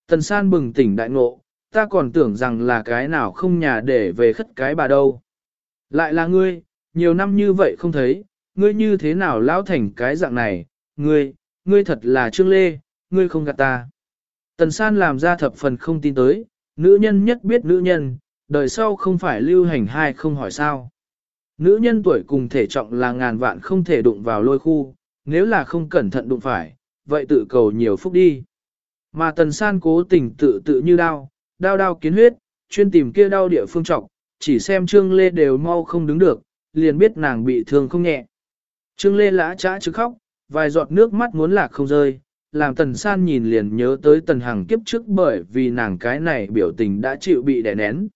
Tần San bừng tỉnh đại ngộ, ta còn tưởng rằng là cái nào không nhà để về khất cái bà đâu. Lại là ngươi, nhiều năm như vậy không thấy, ngươi như thế nào lão thành cái dạng này, ngươi, ngươi thật là Trương Lê, ngươi không gạt ta. Tần San làm ra thập phần không tin tới, nữ nhân nhất biết nữ nhân, đời sau không phải lưu hành hai không hỏi sao. Nữ nhân tuổi cùng thể trọng là ngàn vạn không thể đụng vào lôi khu, nếu là không cẩn thận đụng phải, vậy tự cầu nhiều phúc đi. Mà tần san cố tình tự tự như đau, đau đau kiến huyết, chuyên tìm kia đau địa phương trọng, chỉ xem Trương Lê đều mau không đứng được, liền biết nàng bị thương không nhẹ. Trương Lê lã trã chứ khóc, vài giọt nước mắt muốn lạc không rơi, làm tần san nhìn liền nhớ tới tần hằng kiếp trước bởi vì nàng cái này biểu tình đã chịu bị đè nén.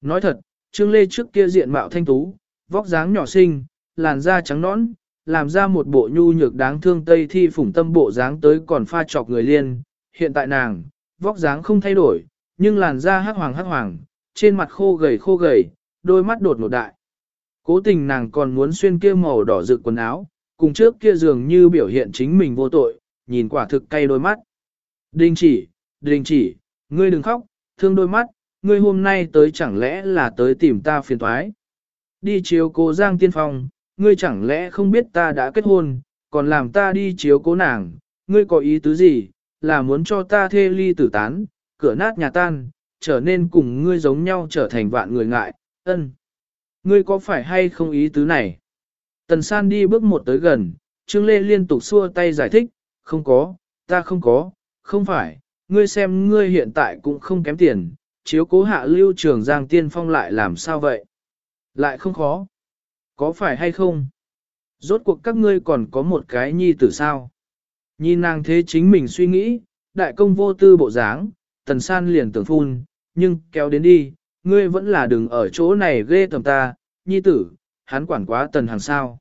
Nói thật, Trương Lê trước kia diện mạo thanh tú, vóc dáng nhỏ xinh, làn da trắng nõn, làm ra một bộ nhu nhược đáng thương tây thi phủng tâm bộ dáng tới còn pha chọc người liên. Hiện tại nàng, vóc dáng không thay đổi, nhưng làn da hắc hoàng hắc hoàng, trên mặt khô gầy khô gầy, đôi mắt đột ngột đại. Cố tình nàng còn muốn xuyên kia màu đỏ rực quần áo, cùng trước kia dường như biểu hiện chính mình vô tội, nhìn quả thực cay đôi mắt. Đình chỉ, đình chỉ, ngươi đừng khóc, thương đôi mắt, ngươi hôm nay tới chẳng lẽ là tới tìm ta phiền toái. Đi chiếu cố Giang Tiên Phong, ngươi chẳng lẽ không biết ta đã kết hôn, còn làm ta đi chiếu cố nàng, ngươi có ý tứ gì, là muốn cho ta thê ly tử tán, cửa nát nhà tan, trở nên cùng ngươi giống nhau trở thành vạn người ngại, ân. Ngươi có phải hay không ý tứ này? Tần san đi bước một tới gần, Trương Lê liên tục xua tay giải thích, không có, ta không có, không phải, ngươi xem ngươi hiện tại cũng không kém tiền, chiếu cố hạ lưu trường giang tiên phong lại làm sao vậy? Lại không khó. Có phải hay không? Rốt cuộc các ngươi còn có một cái nhi tử sao? Nhìn nàng thế chính mình suy nghĩ, đại công vô tư bộ dáng, tần san liền tưởng phun, nhưng kéo đến đi, ngươi vẫn là đừng ở chỗ này ghê tầm ta, nhi tử, hắn quản quá tần hàng sao.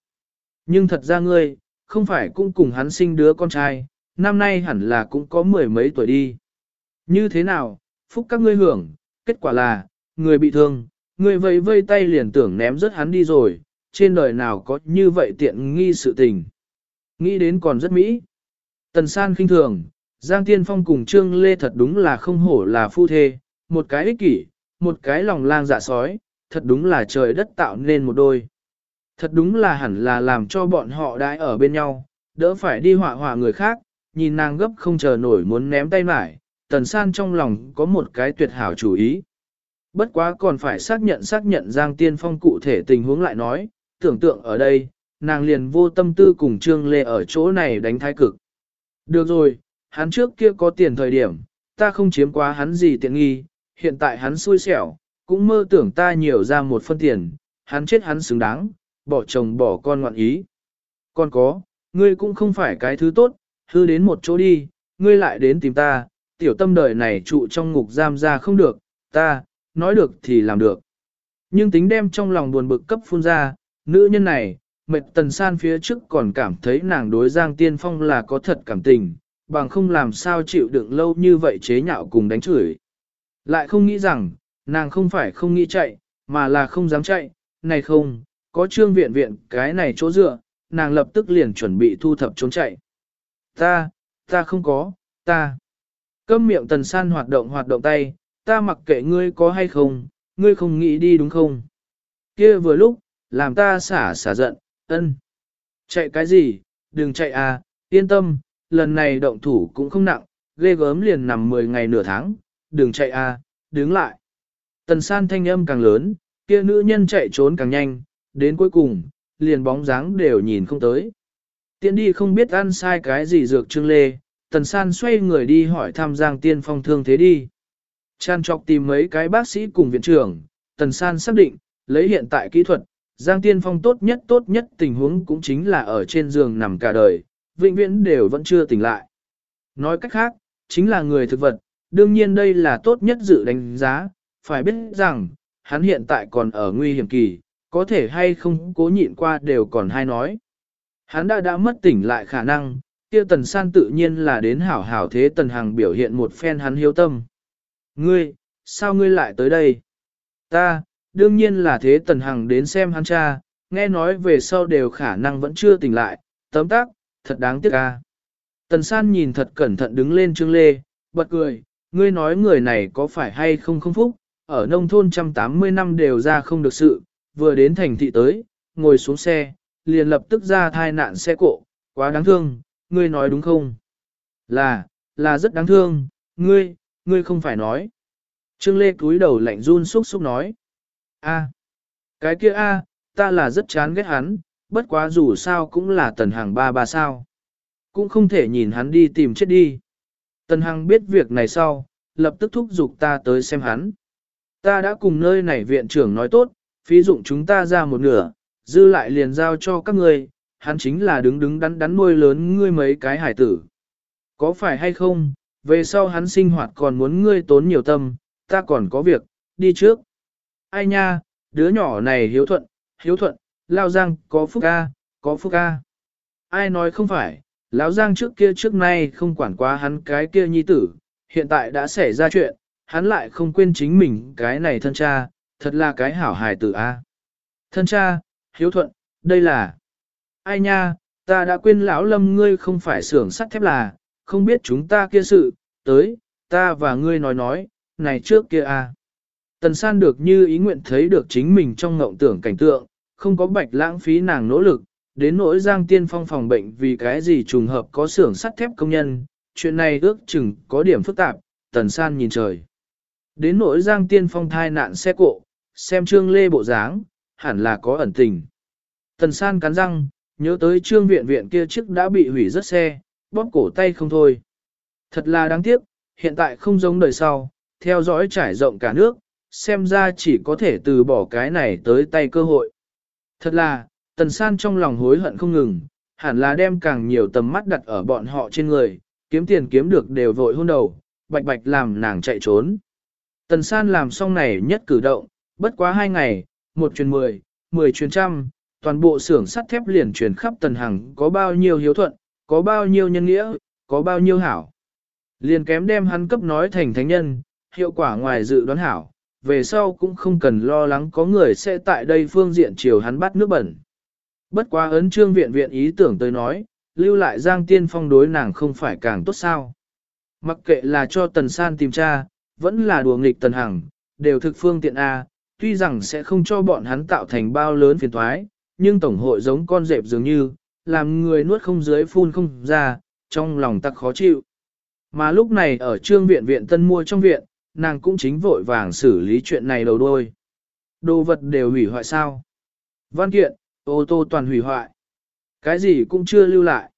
Nhưng thật ra ngươi, không phải cũng cùng hắn sinh đứa con trai, năm nay hẳn là cũng có mười mấy tuổi đi. Như thế nào, phúc các ngươi hưởng, kết quả là, người bị thương, người vây vây tay liền tưởng ném rớt hắn đi rồi, trên đời nào có như vậy tiện nghi sự tình. Nghĩ đến còn rất mỹ. Tần san khinh thường, Giang Tiên Phong cùng Trương Lê thật đúng là không hổ là phu thê, một cái ích kỷ, một cái lòng lang dạ sói, thật đúng là trời đất tạo nên một đôi. Thật đúng là hẳn là làm cho bọn họ đãi ở bên nhau, đỡ phải đi họa họa người khác, nhìn nàng gấp không chờ nổi muốn ném tay mải, tần san trong lòng có một cái tuyệt hảo chủ ý. Bất quá còn phải xác nhận xác nhận Giang Tiên Phong cụ thể tình huống lại nói, tưởng tượng ở đây, nàng liền vô tâm tư cùng Trương Lê ở chỗ này đánh thái cực. Được rồi, hắn trước kia có tiền thời điểm, ta không chiếm quá hắn gì tiện nghi, hiện tại hắn xui xẻo, cũng mơ tưởng ta nhiều ra một phân tiền, hắn chết hắn xứng đáng, bỏ chồng bỏ con ngoạn ý. Còn có, ngươi cũng không phải cái thứ tốt, hư đến một chỗ đi, ngươi lại đến tìm ta, tiểu tâm đời này trụ trong ngục giam ra không được, ta, nói được thì làm được. Nhưng tính đem trong lòng buồn bực cấp phun ra, nữ nhân này, mệt tần san phía trước còn cảm thấy nàng đối Giang Tiên Phong là có thật cảm tình, bằng không làm sao chịu đựng lâu như vậy chế nhạo cùng đánh chửi. Lại không nghĩ rằng, nàng không phải không nghĩ chạy, mà là không dám chạy, này không, có trương viện viện cái này chỗ dựa, nàng lập tức liền chuẩn bị thu thập trốn chạy. Ta, ta không có, ta. Câm miệng tần san hoạt động hoạt động tay, ta mặc kệ ngươi có hay không, ngươi không nghĩ đi đúng không? Kia vừa lúc, làm ta xả xả giận, ân. Chạy cái gì, đừng chạy à, yên tâm, lần này động thủ cũng không nặng, ghê gớm liền nằm 10 ngày nửa tháng, đừng chạy à, đứng lại. Tần san thanh âm càng lớn, kia nữ nhân chạy trốn càng nhanh, đến cuối cùng, liền bóng dáng đều nhìn không tới. Tiện đi không biết ăn sai cái gì dược trương lê, tần san xoay người đi hỏi thăm Giang Tiên Phong thương thế đi. Chan trọc tìm mấy cái bác sĩ cùng viện trưởng, tần san xác định, lấy hiện tại kỹ thuật, Giang Tiên Phong tốt nhất tốt nhất tình huống cũng chính là ở trên giường nằm cả đời, vĩnh viễn đều vẫn chưa tỉnh lại. Nói cách khác, chính là người thực vật, đương nhiên đây là tốt nhất dự đánh giá, phải biết rằng, hắn hiện tại còn ở nguy hiểm kỳ, có thể hay không cố nhịn qua đều còn hay nói. Hắn đã đã mất tỉnh lại khả năng, kia tần san tự nhiên là đến hảo hảo thế tần hằng biểu hiện một phen hắn hiếu tâm. Ngươi, sao ngươi lại tới đây? Ta, đương nhiên là thế tần hằng đến xem hắn cha, nghe nói về sau đều khả năng vẫn chưa tỉnh lại, tấm tác, thật đáng tiếc ca. Tần san nhìn thật cẩn thận đứng lên trương lê, bật cười, ngươi nói người này có phải hay không không phúc, ở nông thôn trăm tám mươi năm đều ra không được sự, vừa đến thành thị tới, ngồi xuống xe, liền lập tức ra thai nạn xe cộ, quá đáng thương, ngươi nói đúng không? Là, là rất đáng thương, ngươi, ngươi không phải nói. Trương Lê cúi đầu lạnh run xúc xúc nói. a cái kia a ta là rất chán ghét hắn, bất quá dù sao cũng là tần hàng ba ba sao. Cũng không thể nhìn hắn đi tìm chết đi. Tần Hằng biết việc này sau, lập tức thúc giục ta tới xem hắn. Ta đã cùng nơi này viện trưởng nói tốt, phí dụng chúng ta ra một nửa, dư lại liền giao cho các ngươi, hắn chính là đứng đứng đắn đắn nuôi lớn ngươi mấy cái hải tử. Có phải hay không, về sau hắn sinh hoạt còn muốn ngươi tốn nhiều tâm, ta còn có việc, đi trước. Ai nha, đứa nhỏ này hiếu thuận, hiếu thuận, lao giang, có phúc ca, có phúc ca. Ai nói không phải, lão giang trước kia trước nay không quản quá hắn cái kia nhi tử, hiện tại đã xảy ra chuyện, hắn lại không quên chính mình cái này thân cha, thật là cái hảo hài tử a. Thân cha, hiếu thuận, đây là... Ai nha, ta đã quên lão lâm ngươi không phải xưởng sắt thép là, không biết chúng ta kia sự, tới, ta và ngươi nói nói, này trước kia à Tần san được như ý nguyện thấy được chính mình trong ngộng tưởng cảnh tượng, không có bạch lãng phí nàng nỗ lực, đến nỗi giang tiên phong phòng bệnh vì cái gì trùng hợp có xưởng sắt thép công nhân, chuyện này ước chừng có điểm phức tạp, tần san nhìn trời. Đến nỗi giang tiên phong thai nạn xe cộ, xem trương lê bộ dáng, hẳn là có ẩn tình. Tần san cắn răng, nhớ tới trương viện viện kia trước đã bị hủy rất xe, bóp cổ tay không thôi. Thật là đáng tiếc, hiện tại không giống đời sau, theo dõi trải rộng cả nước, xem ra chỉ có thể từ bỏ cái này tới tay cơ hội. Thật là, tần san trong lòng hối hận không ngừng, hẳn là đem càng nhiều tầm mắt đặt ở bọn họ trên người, kiếm tiền kiếm được đều vội hôn đầu, bạch bạch làm nàng chạy trốn. Tần san làm xong này nhất cử động, bất quá hai ngày, một chuyến mười, mười chuyến trăm, toàn bộ xưởng sắt thép liền truyền khắp tần hằng có bao nhiêu hiếu thuận, có bao nhiêu nhân nghĩa, có bao nhiêu hảo. Liền kém đem hắn cấp nói thành thánh nhân, hiệu quả ngoài dự đoán hảo, về sau cũng không cần lo lắng có người sẽ tại đây phương diện chiều hắn bắt nước bẩn. Bất quá ấn trương viện viện ý tưởng tới nói, lưu lại Giang Tiên Phong đối nàng không phải càng tốt sao. Mặc kệ là cho Tần San tìm tra, vẫn là đùa nghịch Tần Hằng, đều thực phương tiện A, tuy rằng sẽ không cho bọn hắn tạo thành bao lớn phiền thoái, nhưng Tổng hội giống con dẹp dường như, làm người nuốt không dưới phun không ra, trong lòng tắc khó chịu. Mà lúc này ở trương viện viện tân mua trong viện, nàng cũng chính vội vàng xử lý chuyện này đầu đôi. Đồ vật đều hủy hoại sao? Văn kiện, ô tô toàn hủy hoại. Cái gì cũng chưa lưu lại.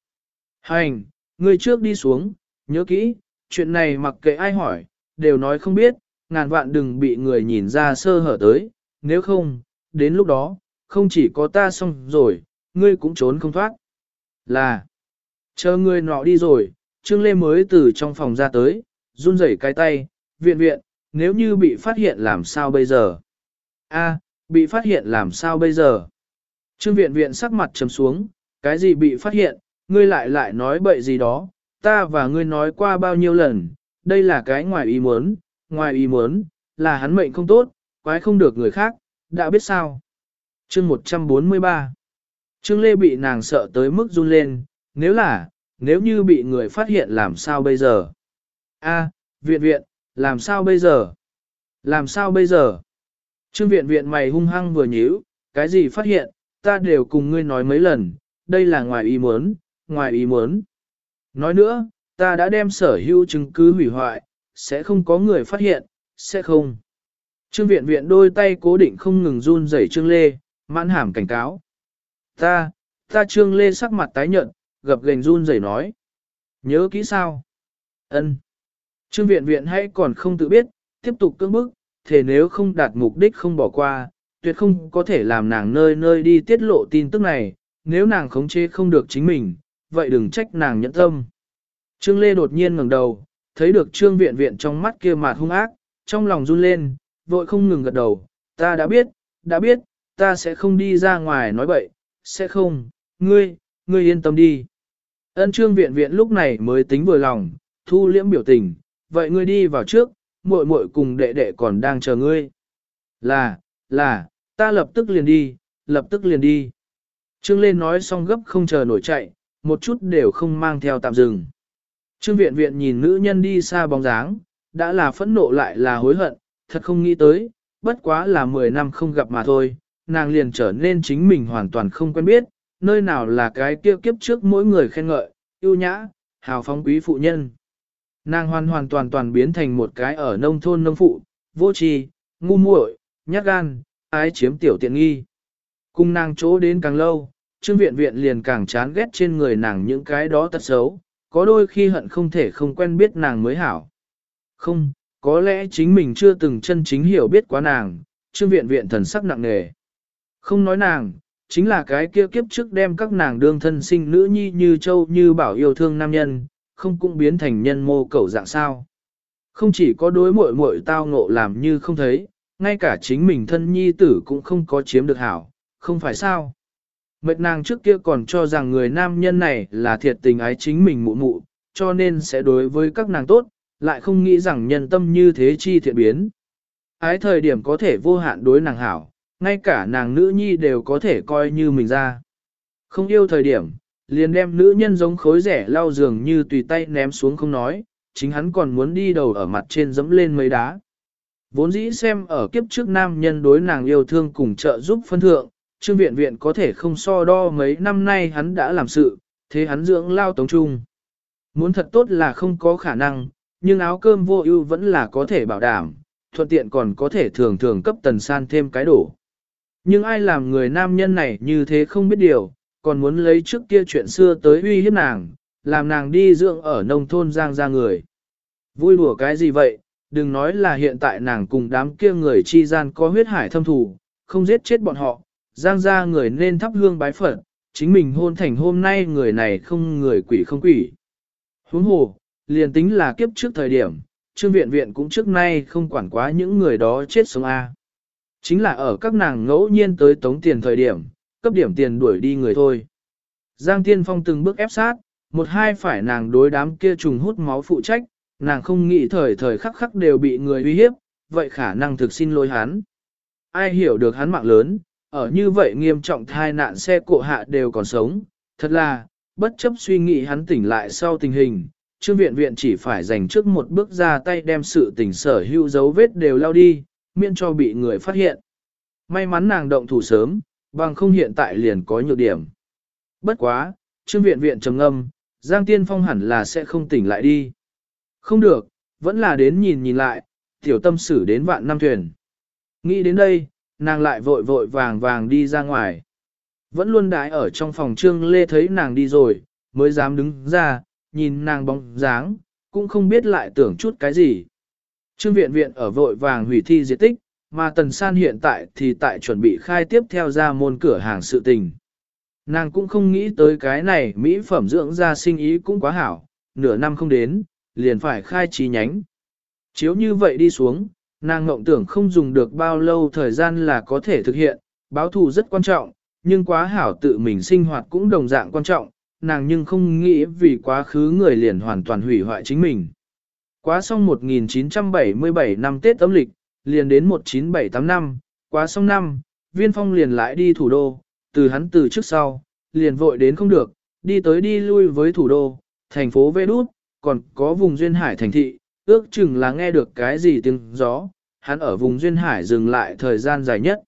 Hành, người trước đi xuống, nhớ kỹ, chuyện này mặc kệ ai hỏi, đều nói không biết, ngàn vạn đừng bị người nhìn ra sơ hở tới, nếu không, đến lúc đó, không chỉ có ta xong rồi, ngươi cũng trốn không thoát. Là, chờ người nọ đi rồi, Trương Lê mới từ trong phòng ra tới, run rẩy cái tay, viện viện, nếu như bị phát hiện làm sao bây giờ? A, bị phát hiện làm sao bây giờ? Trương viện viện sắc mặt trầm xuống, cái gì bị phát hiện, ngươi lại lại nói bậy gì đó, ta và ngươi nói qua bao nhiêu lần, đây là cái ngoài ý muốn, ngoài ý muốn, là hắn mệnh không tốt, quái không được người khác, đã biết sao. Chương 143 Trương Lê bị nàng sợ tới mức run lên, nếu là, nếu như bị người phát hiện làm sao bây giờ? A, viện viện, làm sao bây giờ? Làm sao bây giờ? Trương viện viện mày hung hăng vừa nhíu, cái gì phát hiện, ta đều cùng ngươi nói mấy lần, đây là ngoài ý muốn, ngoài ý muốn. Nói nữa, ta đã đem sở hữu chứng cứ hủy hoại, sẽ không có người phát hiện, sẽ không. Trương viện viện đôi tay cố định không ngừng run rẩy Trương Lê, mãn hàm cảnh cáo. Ta, ta Trương Lê sắc mặt tái nhợt, gập gành run rẩy nói. Nhớ kỹ sao? Ân. Trương viện viện hay còn không tự biết, tiếp tục cưỡng bức, thể nếu không đạt mục đích không bỏ qua, tuyệt không có thể làm nàng nơi nơi đi tiết lộ tin tức này, nếu nàng khống chế không được chính mình, vậy đừng trách nàng nhẫn tâm. Trương Lê đột nhiên ngẩng đầu, thấy được Trương Viện Viện trong mắt kia mặt hung ác, trong lòng run lên, vội không ngừng gật đầu, ta đã biết, đã biết, ta sẽ không đi ra ngoài nói bậy, sẽ không, ngươi, ngươi yên tâm đi. Ân Trương Viện Viện lúc này mới tính vừa lòng, thu liễm biểu tình, vậy ngươi đi vào trước, muội muội cùng đệ đệ còn đang chờ ngươi. Là, là, ta lập tức liền đi, lập tức liền đi. Trương Lên nói xong gấp không chờ nổi chạy, một chút đều không mang theo tạm dừng. Trương viện viện nhìn nữ nhân đi xa bóng dáng, đã là phẫn nộ lại là hối hận, thật không nghĩ tới, bất quá là 10 năm không gặp mà thôi, nàng liền trở nên chính mình hoàn toàn không quen biết, nơi nào là cái kia kiếp trước mỗi người khen ngợi, yêu nhã, hào phóng quý phụ nhân. Nàng hoàn hoàn toàn toàn biến thành một cái ở nông thôn nông phụ, vô tri, ngu muội, nhát gan, ái chiếm tiểu tiện nghi. Cùng nàng chỗ đến càng lâu, trương viện viện liền càng chán ghét trên người nàng những cái đó tật xấu, có đôi khi hận không thể không quen biết nàng mới hảo. Không, có lẽ chính mình chưa từng chân chính hiểu biết quá nàng, trương viện viện thần sắc nặng nề. Không nói nàng, chính là cái kia kiếp trước đem các nàng đương thân sinh nữ nhi như châu như bảo yêu thương nam nhân, không cũng biến thành nhân mô cầu dạng sao. Không chỉ có đối muội muội tao ngộ làm như không thấy, ngay cả chính mình thân nhi tử cũng không có chiếm được hảo, không phải sao. Mệt nàng trước kia còn cho rằng người nam nhân này là thiệt tình ái chính mình mụ mụ, cho nên sẽ đối với các nàng tốt, lại không nghĩ rằng nhân tâm như thế chi thiện biến. Ái thời điểm có thể vô hạn đối nàng hảo, ngay cả nàng nữ nhi đều có thể coi như mình ra. Không yêu thời điểm, liền đem nữ nhân giống khối rẻ lau giường như tùy tay ném xuống không nói, chính hắn còn muốn đi đầu ở mặt trên dẫm lên mấy đá. Vốn dĩ xem ở kiếp trước nam nhân đối nàng yêu thương cùng trợ giúp phân thượng, trương viện viện có thể không so đo mấy năm nay hắn đã làm sự, thế hắn dưỡng lao tống trung. Muốn thật tốt là không có khả năng, nhưng áo cơm vô ưu vẫn là có thể bảo đảm, thuận tiện còn có thể thường thường cấp tần san thêm cái đổ. Nhưng ai làm người nam nhân này như thế không biết điều, còn muốn lấy trước kia chuyện xưa tới uy hiếp nàng, làm nàng đi dưỡng ở nông thôn giang ra người. Vui đùa cái gì vậy, đừng nói là hiện tại nàng cùng đám kia người chi gian có huyết hải thâm thù, không giết chết bọn họ, giang ra người nên thắp hương bái phật, chính mình hôn thành hôm nay người này không người quỷ không quỷ. Huống hồ, liền tính là kiếp trước thời điểm, trương viện viện cũng trước nay không quản quá những người đó chết sống A. Chính là ở các nàng ngẫu nhiên tới tống tiền thời điểm, cấp điểm tiền đuổi đi người thôi. Giang Tiên Phong từng bước ép sát, một hai phải nàng đối đám kia trùng hút máu phụ trách, nàng không nghĩ thời thời khắc khắc đều bị người uy hiếp, vậy khả năng thực xin lỗi hắn. Ai hiểu được hắn mạng lớn, ở như vậy nghiêm trọng thai nạn xe cộ hạ đều còn sống, thật là, bất chấp suy nghĩ hắn tỉnh lại sau tình hình, trương viện viện chỉ phải dành trước một bước ra tay đem sự tỉnh sở hữu dấu vết đều lao đi, miễn cho bị người phát hiện. May mắn nàng động thủ sớm, bằng không hiện tại liền có nhược điểm. Bất quá, trương viện viện trầm ngâm, Giang Tiên Phong hẳn là sẽ không tỉnh lại đi. Không được, vẫn là đến nhìn nhìn lại, tiểu tâm xử đến vạn năm thuyền. Nghĩ đến đây, nàng lại vội vội vàng vàng đi ra ngoài. Vẫn luôn đái ở trong phòng trương lê thấy nàng đi rồi, mới dám đứng ra, nhìn nàng bóng dáng, cũng không biết lại tưởng chút cái gì. Trương viện viện ở vội vàng hủy thi diệt tích, mà tần san hiện tại thì tại chuẩn bị khai tiếp theo ra môn cửa hàng sự tình. Nàng cũng không nghĩ tới cái này mỹ phẩm dưỡng da sinh ý cũng quá hảo, nửa năm không đến, liền phải khai trí nhánh. Chiếu như vậy đi xuống, nàng ngộng tưởng không dùng được bao lâu thời gian là có thể thực hiện, báo thù rất quan trọng, nhưng quá hảo tự mình sinh hoạt cũng đồng dạng quan trọng, nàng nhưng không nghĩ vì quá khứ người liền hoàn toàn hủy hoại chính mình. Quá xong 1977 năm Tết âm lịch, liền đến 1978 năm, quá xong năm, viên phong liền lại đi thủ đô, từ hắn từ trước sau, liền vội đến không được, đi tới đi lui với thủ đô, thành phố Vê Đút, còn có vùng duyên hải thành thị, ước chừng là nghe được cái gì tiếng gió, hắn ở vùng duyên hải dừng lại thời gian dài nhất.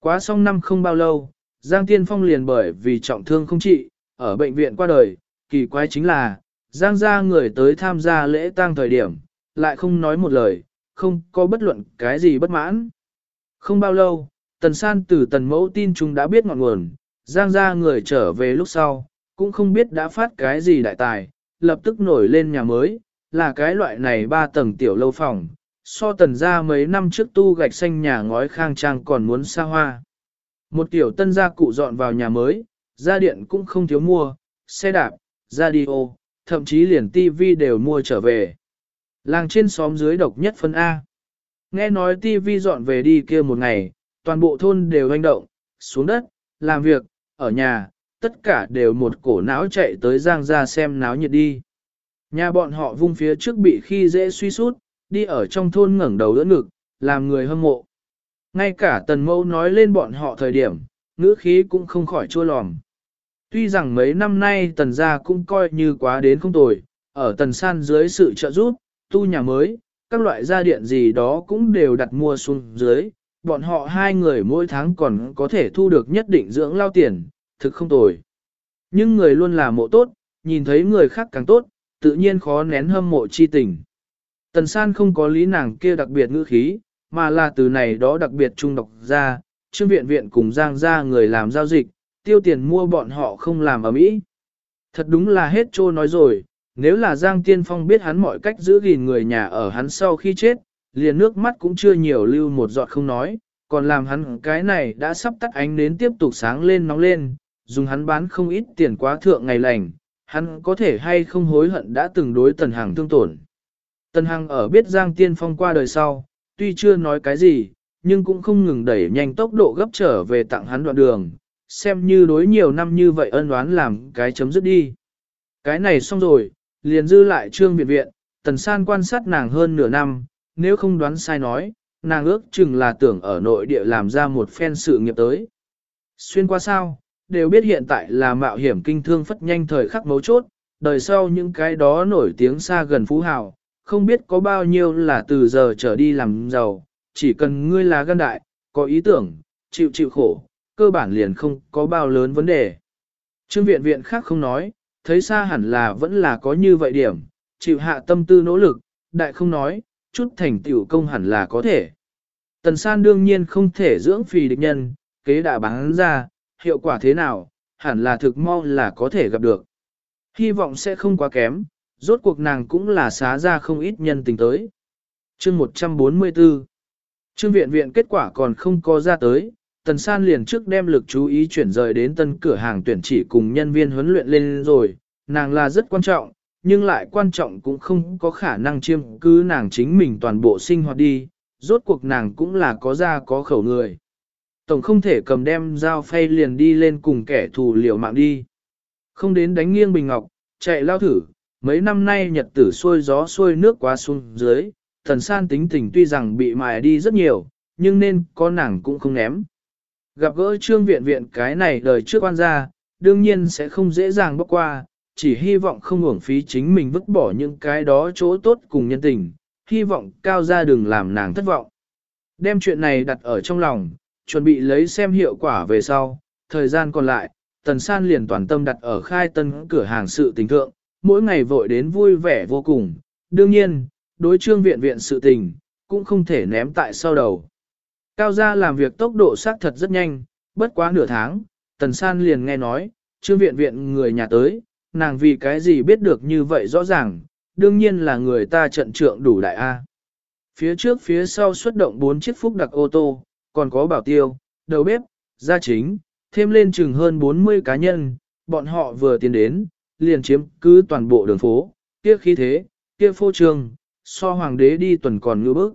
Quá xong năm không bao lâu, Giang Tiên Phong liền bởi vì trọng thương không trị, ở bệnh viện qua đời, kỳ quái chính là, Giang gia người tới tham gia lễ tang thời điểm, lại không nói một lời, không có bất luận cái gì bất mãn. Không bao lâu, Tần San từ Tần Mẫu tin chúng đã biết ngọn nguồn, Giang gia người trở về lúc sau, cũng không biết đã phát cái gì đại tài, lập tức nổi lên nhà mới, là cái loại này ba tầng tiểu lâu phòng, so tần gia mấy năm trước tu gạch xanh nhà ngói khang trang còn muốn xa hoa. Một tiểu tân gia cụ dọn vào nhà mới, gia điện cũng không thiếu mua, xe đạp, radio, thậm chí liền tivi đều mua trở về. Làng trên xóm dưới độc nhất phân A. Nghe nói tivi dọn về đi kia một ngày, toàn bộ thôn đều hành động, xuống đất, làm việc, ở nhà, tất cả đều một cổ não chạy tới giang ra xem náo nhiệt đi. Nhà bọn họ vung phía trước bị khi dễ suy sút, đi ở trong thôn ngẩng đầu đỡ ngực, làm người hâm mộ. Ngay cả tần mâu nói lên bọn họ thời điểm, ngữ khí cũng không khỏi chua lòm. Tuy rằng mấy năm nay tần gia cũng coi như quá đến không tồi, ở tần san dưới sự trợ giúp, tu nhà mới, các loại gia điện gì đó cũng đều đặt mua xuống dưới, bọn họ hai người mỗi tháng còn có thể thu được nhất định dưỡng lao tiền, thực không tồi. Nhưng người luôn là mộ tốt, nhìn thấy người khác càng tốt, tự nhiên khó nén hâm mộ chi tình. Tần san không có lý nàng kia đặc biệt ngữ khí, mà là từ này đó đặc biệt trung độc ra, trương viện viện cùng giang ra người làm giao dịch, tiêu tiền mua bọn họ không làm ở mỹ. Thật đúng là hết trô nói rồi, nếu là Giang Tiên Phong biết hắn mọi cách giữ gìn người nhà ở hắn sau khi chết, liền nước mắt cũng chưa nhiều lưu một giọt không nói, còn làm hắn cái này đã sắp tắt ánh đến tiếp tục sáng lên nóng lên, dùng hắn bán không ít tiền quá thượng ngày lành, hắn có thể hay không hối hận đã từng đối Tần Hằng thương tổn. Tần Hằng ở biết Giang Tiên Phong qua đời sau, tuy chưa nói cái gì, nhưng cũng không ngừng đẩy nhanh tốc độ gấp trở về tặng hắn đoạn đường, xem như đối nhiều năm như vậy ân đoán làm cái chấm dứt đi. Cái này xong rồi, liền dư lại trương viện viện, tần san quan sát nàng hơn nửa năm, nếu không đoán sai nói, nàng ước chừng là tưởng ở nội địa làm ra một phen sự nghiệp tới. Xuyên qua sao, đều biết hiện tại là mạo hiểm kinh thương phất nhanh thời khắc mấu chốt, đời sau những cái đó nổi tiếng xa gần phú hào, không biết có bao nhiêu là từ giờ trở đi làm giàu, chỉ cần ngươi là gan đại, có ý tưởng, chịu chịu khổ, cơ bản liền không có bao lớn vấn đề. Trương viện viện khác không nói, thấy xa hẳn là vẫn là có như vậy điểm, chịu hạ tâm tư nỗ lực, đại không nói, chút thành tiểu công hẳn là có thể. Tần san đương nhiên không thể dưỡng phì địch nhân, kế đã bán ra, hiệu quả thế nào, hẳn là thực mau là có thể gặp được. Hy vọng sẽ không quá kém, rốt cuộc nàng cũng là xá ra không ít nhân tình tới. Chương 144 Trương viện viện kết quả còn không có ra tới, Tần San liền trước đem lực chú ý chuyển rời đến tân cửa hàng tuyển chỉ cùng nhân viên huấn luyện lên rồi, nàng là rất quan trọng, nhưng lại quan trọng cũng không có khả năng chiêm cứ nàng chính mình toàn bộ sinh hoạt đi, rốt cuộc nàng cũng là có da có khẩu người. Tổng không thể cầm đem dao phay liền đi lên cùng kẻ thù liều mạng đi. Không đến đánh nghiêng bình ngọc, chạy lao thử, mấy năm nay nhật tử xuôi gió xuôi nước quá xuống dưới, thần san tính tình tuy rằng bị mài đi rất nhiều, nhưng nên có nàng cũng không ném. Gặp gỡ trương viện viện cái này đời trước quan gia, đương nhiên sẽ không dễ dàng bước qua, chỉ hy vọng không uổng phí chính mình vứt bỏ những cái đó chỗ tốt cùng nhân tình, hy vọng cao gia đừng làm nàng thất vọng. Đem chuyện này đặt ở trong lòng, chuẩn bị lấy xem hiệu quả về sau, thời gian còn lại, tần san liền toàn tâm đặt ở khai tân cửa hàng sự tình thượng, mỗi ngày vội đến vui vẻ vô cùng, đương nhiên, đối trương viện viện sự tình, cũng không thể ném tại sau đầu. Cao gia làm việc tốc độ xác thật rất nhanh, bất quá nửa tháng, tần san liền nghe nói, trương viện viện người nhà tới, nàng vì cái gì biết được như vậy rõ ràng, đương nhiên là người ta trận trượng đủ đại A. Phía trước phía sau xuất động bốn chiếc phúc đặc ô tô, còn có bảo tiêu, đầu bếp, gia chính, thêm lên chừng hơn 40 cá nhân, bọn họ vừa tiến đến, liền chiếm cứ toàn bộ đường phố, kia khí thế, kia phô trương, so hoàng đế đi tuần còn ngư bức.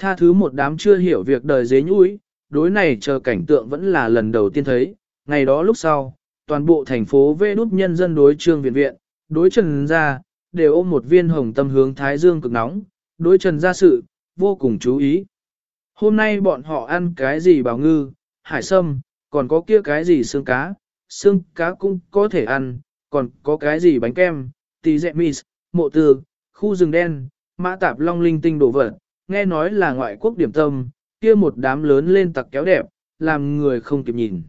Tha thứ một đám chưa hiểu việc đời dế nhũi, đối này chờ cảnh tượng vẫn là lần đầu tiên thấy, ngày đó lúc sau, toàn bộ thành phố vê đút nhân dân đối trương viện viện, đối trần gia, đều ôm một viên hồng tâm hướng thái dương cực nóng, đối trần gia sự, vô cùng chú ý. Hôm nay bọn họ ăn cái gì bảo ngư, hải sâm, còn có kia cái gì xương cá, xương cá cũng có thể ăn, còn có cái gì bánh kem, tí dẹ mì, mộ tư, khu rừng đen, mã tạp long linh tinh đồ vật, nghe nói là ngoại quốc điểm tâm, kia một đám lớn lên tặc kéo đẹp, làm người không kịp nhìn.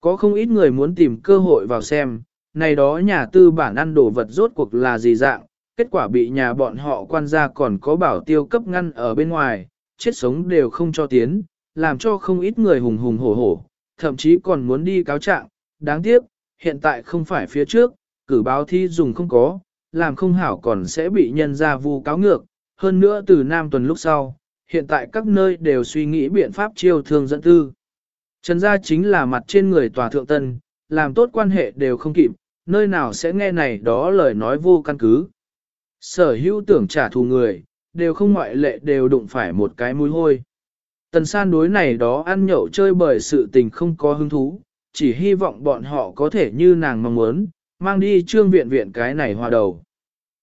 Có không ít người muốn tìm cơ hội vào xem, này đó nhà tư bản ăn đồ vật rốt cuộc là gì dạng, kết quả bị nhà bọn họ quan gia còn có bảo tiêu cấp ngăn ở bên ngoài, chết sống đều không cho tiến, làm cho không ít người hùng hùng hổ hổ, thậm chí còn muốn đi cáo trạng. Đáng tiếc, hiện tại không phải phía trước, cử báo thi dùng không có, làm không hảo còn sẽ bị nhân ra vu cáo ngược. Hơn nữa từ Nam tuần lúc sau, hiện tại các nơi đều suy nghĩ biện pháp chiêu thương dẫn tư. Trần gia chính là mặt trên người tòa thượng tân, làm tốt quan hệ đều không kịp, nơi nào sẽ nghe này đó lời nói vô căn cứ. Sở hữu tưởng trả thù người, đều không ngoại lệ đều đụng phải một cái mũi hôi. Tần san đối này đó ăn nhậu chơi bởi sự tình không có hứng thú, chỉ hy vọng bọn họ có thể như nàng mong muốn, mang đi trương viện viện cái này hòa đầu.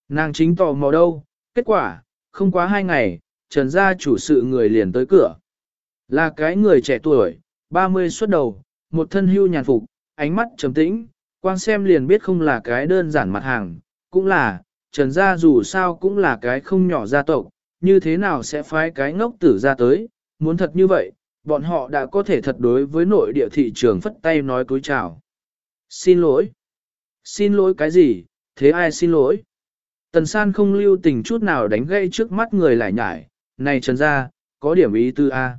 Nàng chính tò mò đâu, kết quả, không quá hai ngày, trần gia chủ sự người liền tới cửa. Là cái người trẻ tuổi, 30 xuất đầu, một thân hưu nhàn phục, ánh mắt trầm tĩnh, quan xem liền biết không là cái đơn giản mặt hàng, cũng là, trần gia dù sao cũng là cái không nhỏ gia tộc, như thế nào sẽ phái cái ngốc tử ra tới, muốn thật như vậy, bọn họ đã có thể thật đối với nội địa thị trường phất tay nói cúi chào. Xin lỗi. Xin lỗi cái gì, thế ai xin lỗi? Tần san không lưu tình chút nào đánh gây trước mắt người lại nhải, này trần gia, có điểm ý tư A.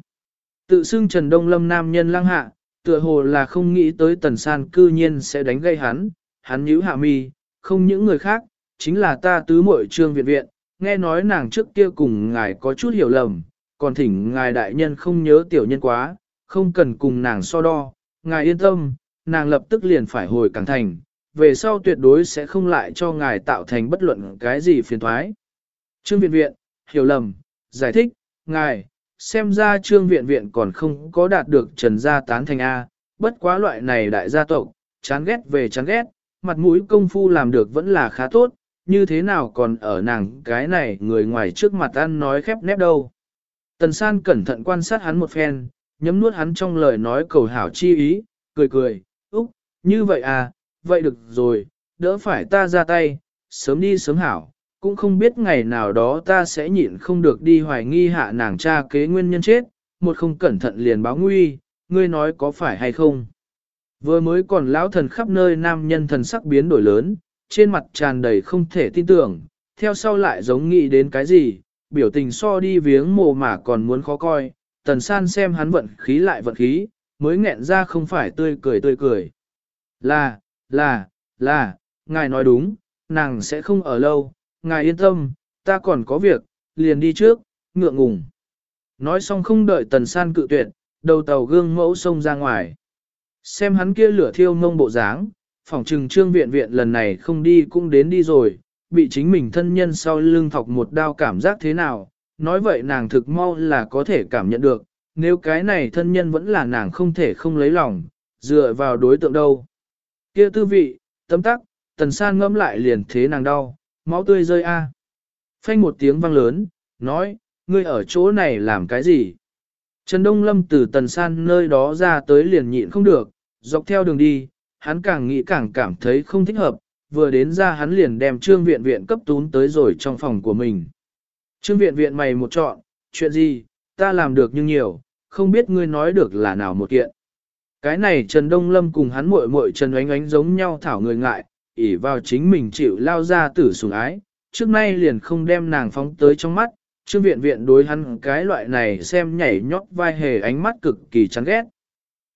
Tự xưng Trần Đông Lâm nam nhân lăng hạ, tựa hồ là không nghĩ tới tần san cư nhiên sẽ đánh gây hắn, hắn nhíu hạ mi, không những người khác, chính là ta tứ muội trương viện viện, nghe nói nàng trước kia cùng ngài có chút hiểu lầm, còn thỉnh ngài đại nhân không nhớ tiểu nhân quá, không cần cùng nàng so đo, ngài yên tâm, nàng lập tức liền phải hồi càng thành, về sau tuyệt đối sẽ không lại cho ngài tạo thành bất luận cái gì phiền thoái. Trương viện viện, hiểu lầm, giải thích, ngài, xem ra trương viện viện còn không có đạt được trần gia tán thành A, bất quá loại này đại gia tộc, chán ghét về chán ghét, mặt mũi công phu làm được vẫn là khá tốt, như thế nào còn ở nàng cái này người ngoài trước mặt ăn nói khép nép đâu. Tần san cẩn thận quan sát hắn một phen, nhấm nuốt hắn trong lời nói cầu hảo chi ý, cười cười, úc, như vậy à, vậy được rồi, đỡ phải ta ra tay, sớm đi sớm hảo, cũng không biết ngày nào đó ta sẽ nhịn không được đi hoài nghi hạ nàng cha kế nguyên nhân chết, một không cẩn thận liền báo nguy, ngươi nói có phải hay không. Vừa mới còn lão thần khắp nơi nam nhân thần sắc biến đổi lớn, trên mặt tràn đầy không thể tin tưởng, theo sau lại giống nghĩ đến cái gì, biểu tình so đi viếng mồ mà còn muốn khó coi, tần san xem hắn vận khí lại vận khí, mới nghẹn ra không phải tươi cười tươi cười. Là, là, là, ngài nói đúng, nàng sẽ không ở lâu, ngài yên tâm, ta còn có việc, liền đi trước, ngượng ngùng. Nói xong không đợi tần san cự tuyệt, đầu tàu gương mẫu xông ra ngoài. Xem hắn kia lửa thiêu mông bộ dáng, phỏng trừng trương viện viện lần này không đi cũng đến đi rồi, bị chính mình thân nhân sau lưng thọc một đao cảm giác thế nào, nói vậy nàng thực mau là có thể cảm nhận được, nếu cái này thân nhân vẫn là nàng không thể không lấy lòng, dựa vào đối tượng đâu. Kia tư vị, tâm tắc, tần san ngâm lại liền thế nàng đau, máu tươi rơi a. Phanh một tiếng vang lớn, nói, ngươi ở chỗ này làm cái gì? Trần Đông Lâm từ tần san nơi đó ra tới liền nhịn không được, dọc theo đường đi, hắn càng nghĩ càng cảm thấy không thích hợp, vừa đến ra hắn liền đem trương viện viện cấp tún tới rồi trong phòng của mình. Trương viện viện mày một chọn, chuyện gì, ta làm được nhưng nhiều, không biết ngươi nói được là nào một kiện. Cái này Trần Đông Lâm cùng hắn muội muội Trần Oánh Oánh giống nhau thảo người ngại, ỉ vào chính mình chịu lao ra tử sủng ái, trước nay liền không đem nàng phóng tới trong mắt, trương viện viện đối hắn cái loại này xem nhảy nhót vai hề ánh mắt cực kỳ chán ghét.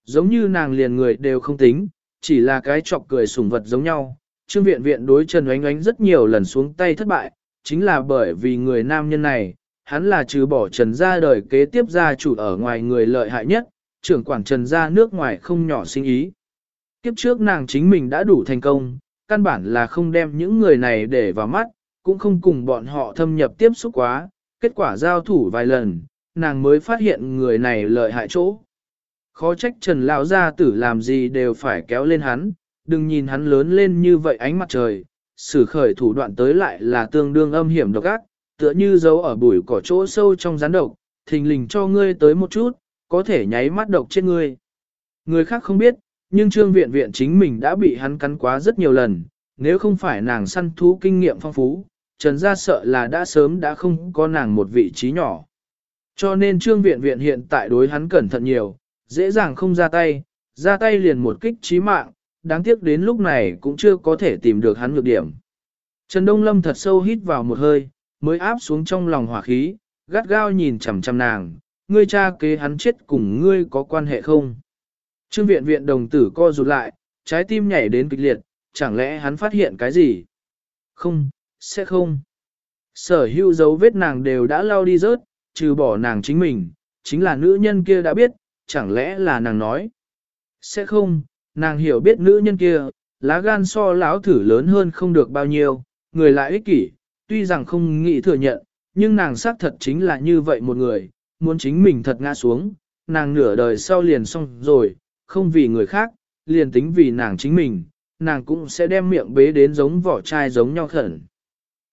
giống như nàng liền người đều không tính, chỉ là cái chọc cười sủng vật giống nhau. Trương viện viện đối Trần Oánh Oánh rất nhiều lần xuống tay thất bại, chính là bởi vì người nam nhân này, hắn là trừ bỏ Trần gia đời kế tiếp gia chủ ở ngoài người lợi hại nhất, trưởng quản Trần gia nước ngoài không nhỏ sinh ý. Kiếp trước nàng chính mình đã đủ thành công, căn bản là không đem những người này để vào mắt, cũng không cùng bọn họ thâm nhập tiếp xúc quá, kết quả giao thủ vài lần, nàng mới phát hiện người này lợi hại chỗ. Khó trách Trần Lão gia tử làm gì đều phải kéo lên hắn, đừng nhìn hắn lớn lên như vậy ánh mặt trời, sử khởi thủ đoạn tới lại là tương đương âm hiểm độc ác, tựa như giấu ở bụi cỏ chỗ sâu trong rắn độc, thình lình cho ngươi tới một chút, có thể nháy mắt độc trên ngươi. Người khác không biết, nhưng trương viện viện chính mình đã bị hắn cắn quá rất nhiều lần, nếu không phải nàng săn thú kinh nghiệm phong phú, Trần gia sợ là đã sớm đã không có nàng một vị trí nhỏ. Cho nên trương viện viện hiện tại đối hắn cẩn thận nhiều, dễ dàng không ra tay, ra tay liền một kích trí mạng, đáng tiếc đến lúc này cũng chưa có thể tìm được hắn nhược điểm. Trần Đông Lâm thật sâu hít vào một hơi, mới áp xuống trong lòng hỏa khí, gắt gao nhìn chằm chằm nàng, ngươi cha kế hắn chết cùng ngươi có quan hệ không? Trương viện viện đồng tử co rụt lại, trái tim nhảy đến kịch liệt, chẳng lẽ hắn phát hiện cái gì? Không, sẽ không. Sở hữu dấu vết nàng đều đã lao đi rớt, trừ bỏ nàng chính mình, chính là nữ nhân kia đã biết, chẳng lẽ là nàng nói. Sẽ không, nàng hiểu biết nữ nhân kia, lá gan so lão thử lớn hơn không được bao nhiêu, người lại ích kỷ, tuy rằng không nghĩ thừa nhận, nhưng nàng xác thật chính là như vậy một người, muốn chính mình thật ngã xuống, nàng nửa đời sau liền xong rồi, không vì người khác, liền tính vì nàng chính mình, nàng cũng sẽ đem miệng bế đến giống vỏ chai giống nhau khẩn.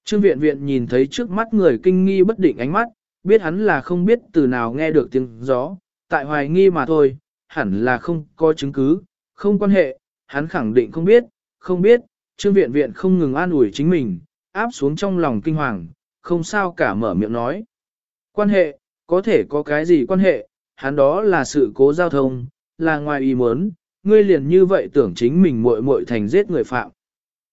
Trương viện viện nhìn thấy trước mắt người kinh nghi bất định ánh mắt, biết hắn là không biết từ nào nghe được tiếng gió, tại hoài nghi mà thôi, hẳn là không có chứng cứ, không quan hệ, hắn khẳng định không biết, không biết, trương viện viện không ngừng an ủi chính mình, áp xuống trong lòng kinh hoàng, không sao cả mở miệng nói. Quan hệ, có thể có cái gì quan hệ, hắn đó là sự cố giao thông, là ngoài ý muốn, ngươi liền như vậy tưởng chính mình muội muội thành giết người phạm.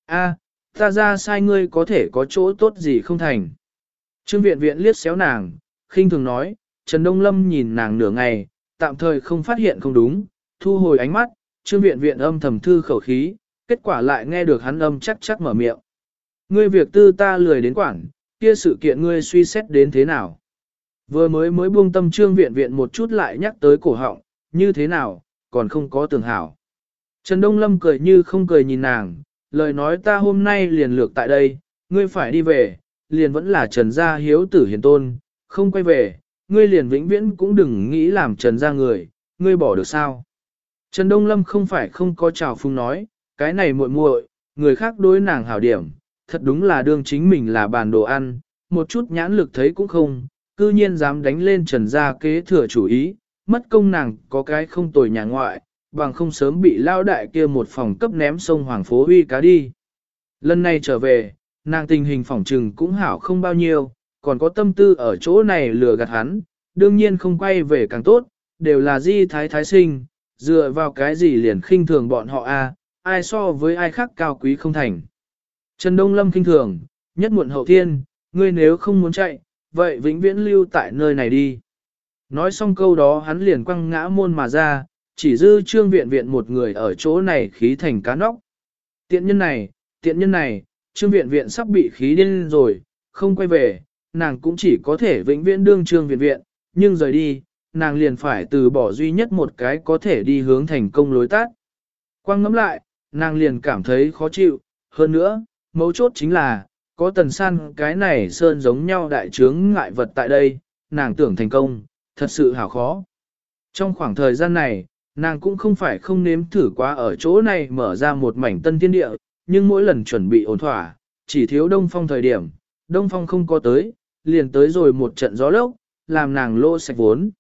A, ta ra sai ngươi có thể có chỗ tốt gì không thành. Trương viện viện liếc xéo nàng, khinh thường nói, Trần Đông Lâm nhìn nàng nửa ngày, tạm thời không phát hiện không đúng, thu hồi ánh mắt, trương viện viện âm thầm thư khẩu khí, kết quả lại nghe được hắn âm chắc chắc mở miệng. Ngươi việc tư ta lười đến quản, kia sự kiện ngươi suy xét đến thế nào? Vừa mới mới buông tâm trương viện viện một chút lại nhắc tới cổ họng, như thế nào, còn không có tường hảo. Trần Đông Lâm cười như không cười nhìn nàng, lời nói ta hôm nay liền lược tại đây, ngươi phải đi về, liền vẫn là Trần Gia hiếu tử hiền tôn, không quay về, ngươi liền vĩnh viễn cũng đừng nghĩ làm Trần Gia người, ngươi bỏ được sao. Trần Đông Lâm không phải không có trào phung nói, cái này muội muội, người khác đối nàng hảo điểm, thật đúng là đương chính mình là bàn đồ ăn, một chút nhãn lực thấy cũng không, cư nhiên dám đánh lên Trần Gia kế thừa chủ ý, mất công nàng có cái không tồi nhà ngoại, bằng không sớm bị lao đại kia một phòng cấp ném sông Hoàng Phố Huy cá đi. Lần này trở về, nàng tình hình phòng trừng cũng hảo không bao nhiêu, còn có tâm tư ở chỗ này lừa gạt hắn, đương nhiên không quay về càng tốt, đều là di thái thái sinh, dựa vào cái gì liền khinh thường bọn họ a, ai so với ai khác cao quý không thành. Trần Đông Lâm khinh thường, nhất muộn hậu thiên, ngươi nếu không muốn chạy, vậy vĩnh viễn lưu tại nơi này đi. Nói xong câu đó hắn liền quăng ngã môn mà ra, chỉ dư trương viện viện một người ở chỗ này khí thành cá nóc. Tiện nhân này, tiện nhân này, trương viện viện sắp bị khí điên rồi, không quay về, nàng cũng chỉ có thể vĩnh viễn đương trương viện viện, nhưng rời đi, nàng liền phải từ bỏ duy nhất một cái có thể đi hướng thành công lối tát. Quang ngắm lại, nàng liền cảm thấy khó chịu, hơn nữa, mấu chốt chính là, có tần san cái này sơn giống nhau đại trướng ngại vật tại đây, nàng tưởng thành công, thật sự hảo khó. Trong khoảng thời gian này, nàng cũng không phải không nếm thử quá ở chỗ này mở ra một mảnh tân thiên địa, nhưng mỗi lần chuẩn bị ổn thỏa, chỉ thiếu đông phong thời điểm, đông phong không có tới, liền tới rồi một trận gió lốc, làm nàng lô sạch vốn.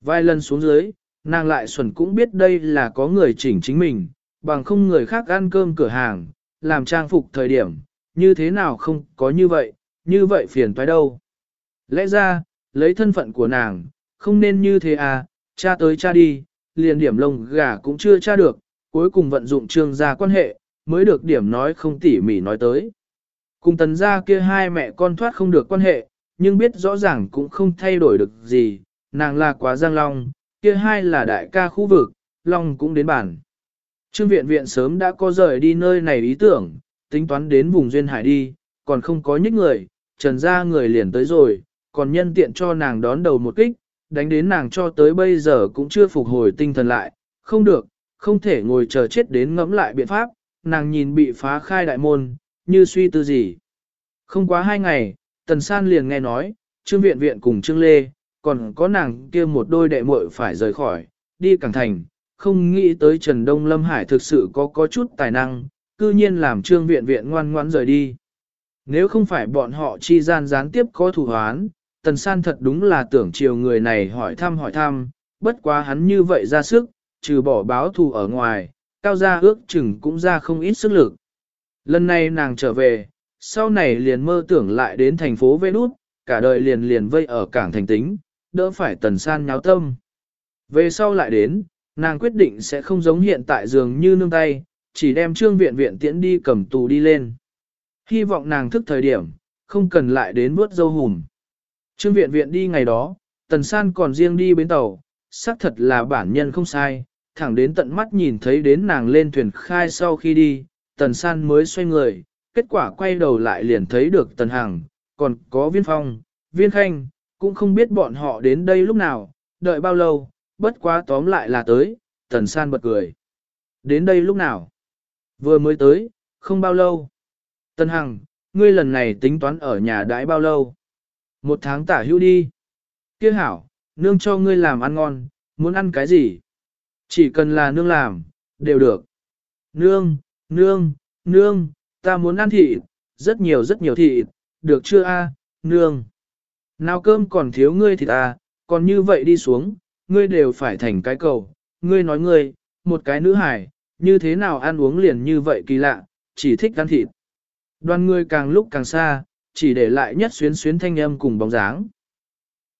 Vài lần xuống dưới, nàng lại xuẩn cũng biết đây là có người chỉnh chính mình, bằng không người khác ăn cơm cửa hàng, làm trang phục thời điểm, như thế nào không có như vậy, như vậy phiền toái đâu. Lẽ ra, lấy thân phận của nàng, không nên như thế à, cha tới cha đi, liền điểm lông gà cũng chưa cha được, cuối cùng vận dụng trương gia quan hệ, mới được điểm nói không tỉ mỉ nói tới. Cùng tần gia kia hai mẹ con thoát không được quan hệ, nhưng biết rõ ràng cũng không thay đổi được gì, nàng là quá giang long, kia hai là đại ca khu vực, Long cũng đến bản. Trương viện viện sớm đã có rời đi nơi này ý tưởng, tính toán đến vùng duyên hải đi, còn không có nhích người, trần ra người liền tới rồi, còn nhân tiện cho nàng đón đầu một kích, đánh đến nàng cho tới bây giờ cũng chưa phục hồi tinh thần lại, không được, không thể ngồi chờ chết đến ngẫm lại biện pháp, nàng nhìn bị phá khai đại môn, như suy tư gì. Không quá hai ngày, Tần San liền nghe nói, Trương Viện Viện cùng Trương Lê, còn có nàng kia một đôi đệ muội phải rời khỏi, đi Cảng Thành, không nghĩ tới Trần Đông Lâm Hải thực sự có có chút tài năng, cư nhiên làm Trương Viện Viện ngoan ngoãn rời đi. Nếu không phải bọn họ chi gian gián tiếp có thủ hoán, Tần San thật đúng là tưởng chiều người này hỏi thăm hỏi thăm, bất quá hắn như vậy ra sức, trừ bỏ báo thù ở ngoài, cao gia ước chừng cũng ra không ít sức lực. Lần này nàng trở về, sau này liền mơ tưởng lại đến thành phố Vê Đút, cả đời liền liền vây ở cảng thành tính, đỡ phải tần san nháo tâm. Về sau lại đến, nàng quyết định sẽ không giống hiện tại dường như nương tay, chỉ đem trương viện viện tiễn đi cầm tù đi lên. Hy vọng nàng thức thời điểm, không cần lại đến bước dâu hùm. Trương viện viện đi ngày đó, tần san còn riêng đi bến tàu, xác thật là bản nhân không sai, thẳng đến tận mắt nhìn thấy đến nàng lên thuyền khai sau khi đi, tần san mới xoay người, kết quả quay đầu lại liền thấy được tần hằng, còn có viên phong, viên khanh, cũng không biết bọn họ đến đây lúc nào, đợi bao lâu, bất quá tóm lại là tới, tần san bật cười. Đến đây lúc nào? Vừa mới tới, không bao lâu. Tần hằng, ngươi lần này tính toán ở nhà đãi bao lâu? Một tháng tả hữu đi. Kia hảo, nương cho ngươi làm ăn ngon, muốn ăn cái gì? Chỉ cần là nương làm, đều được. Nương, nương, nương, ta muốn ăn thịt, rất nhiều rất nhiều thịt, được chưa a, nương? Nào cơm còn thiếu ngươi thịt à, còn như vậy đi xuống, ngươi đều phải thành cái cầu. Ngươi nói ngươi, một cái nữ hải, như thế nào ăn uống liền như vậy kỳ lạ, chỉ thích ăn thịt. Đoàn ngươi càng lúc càng xa, chỉ để lại nhất xuyến xuyến thanh âm cùng bóng dáng.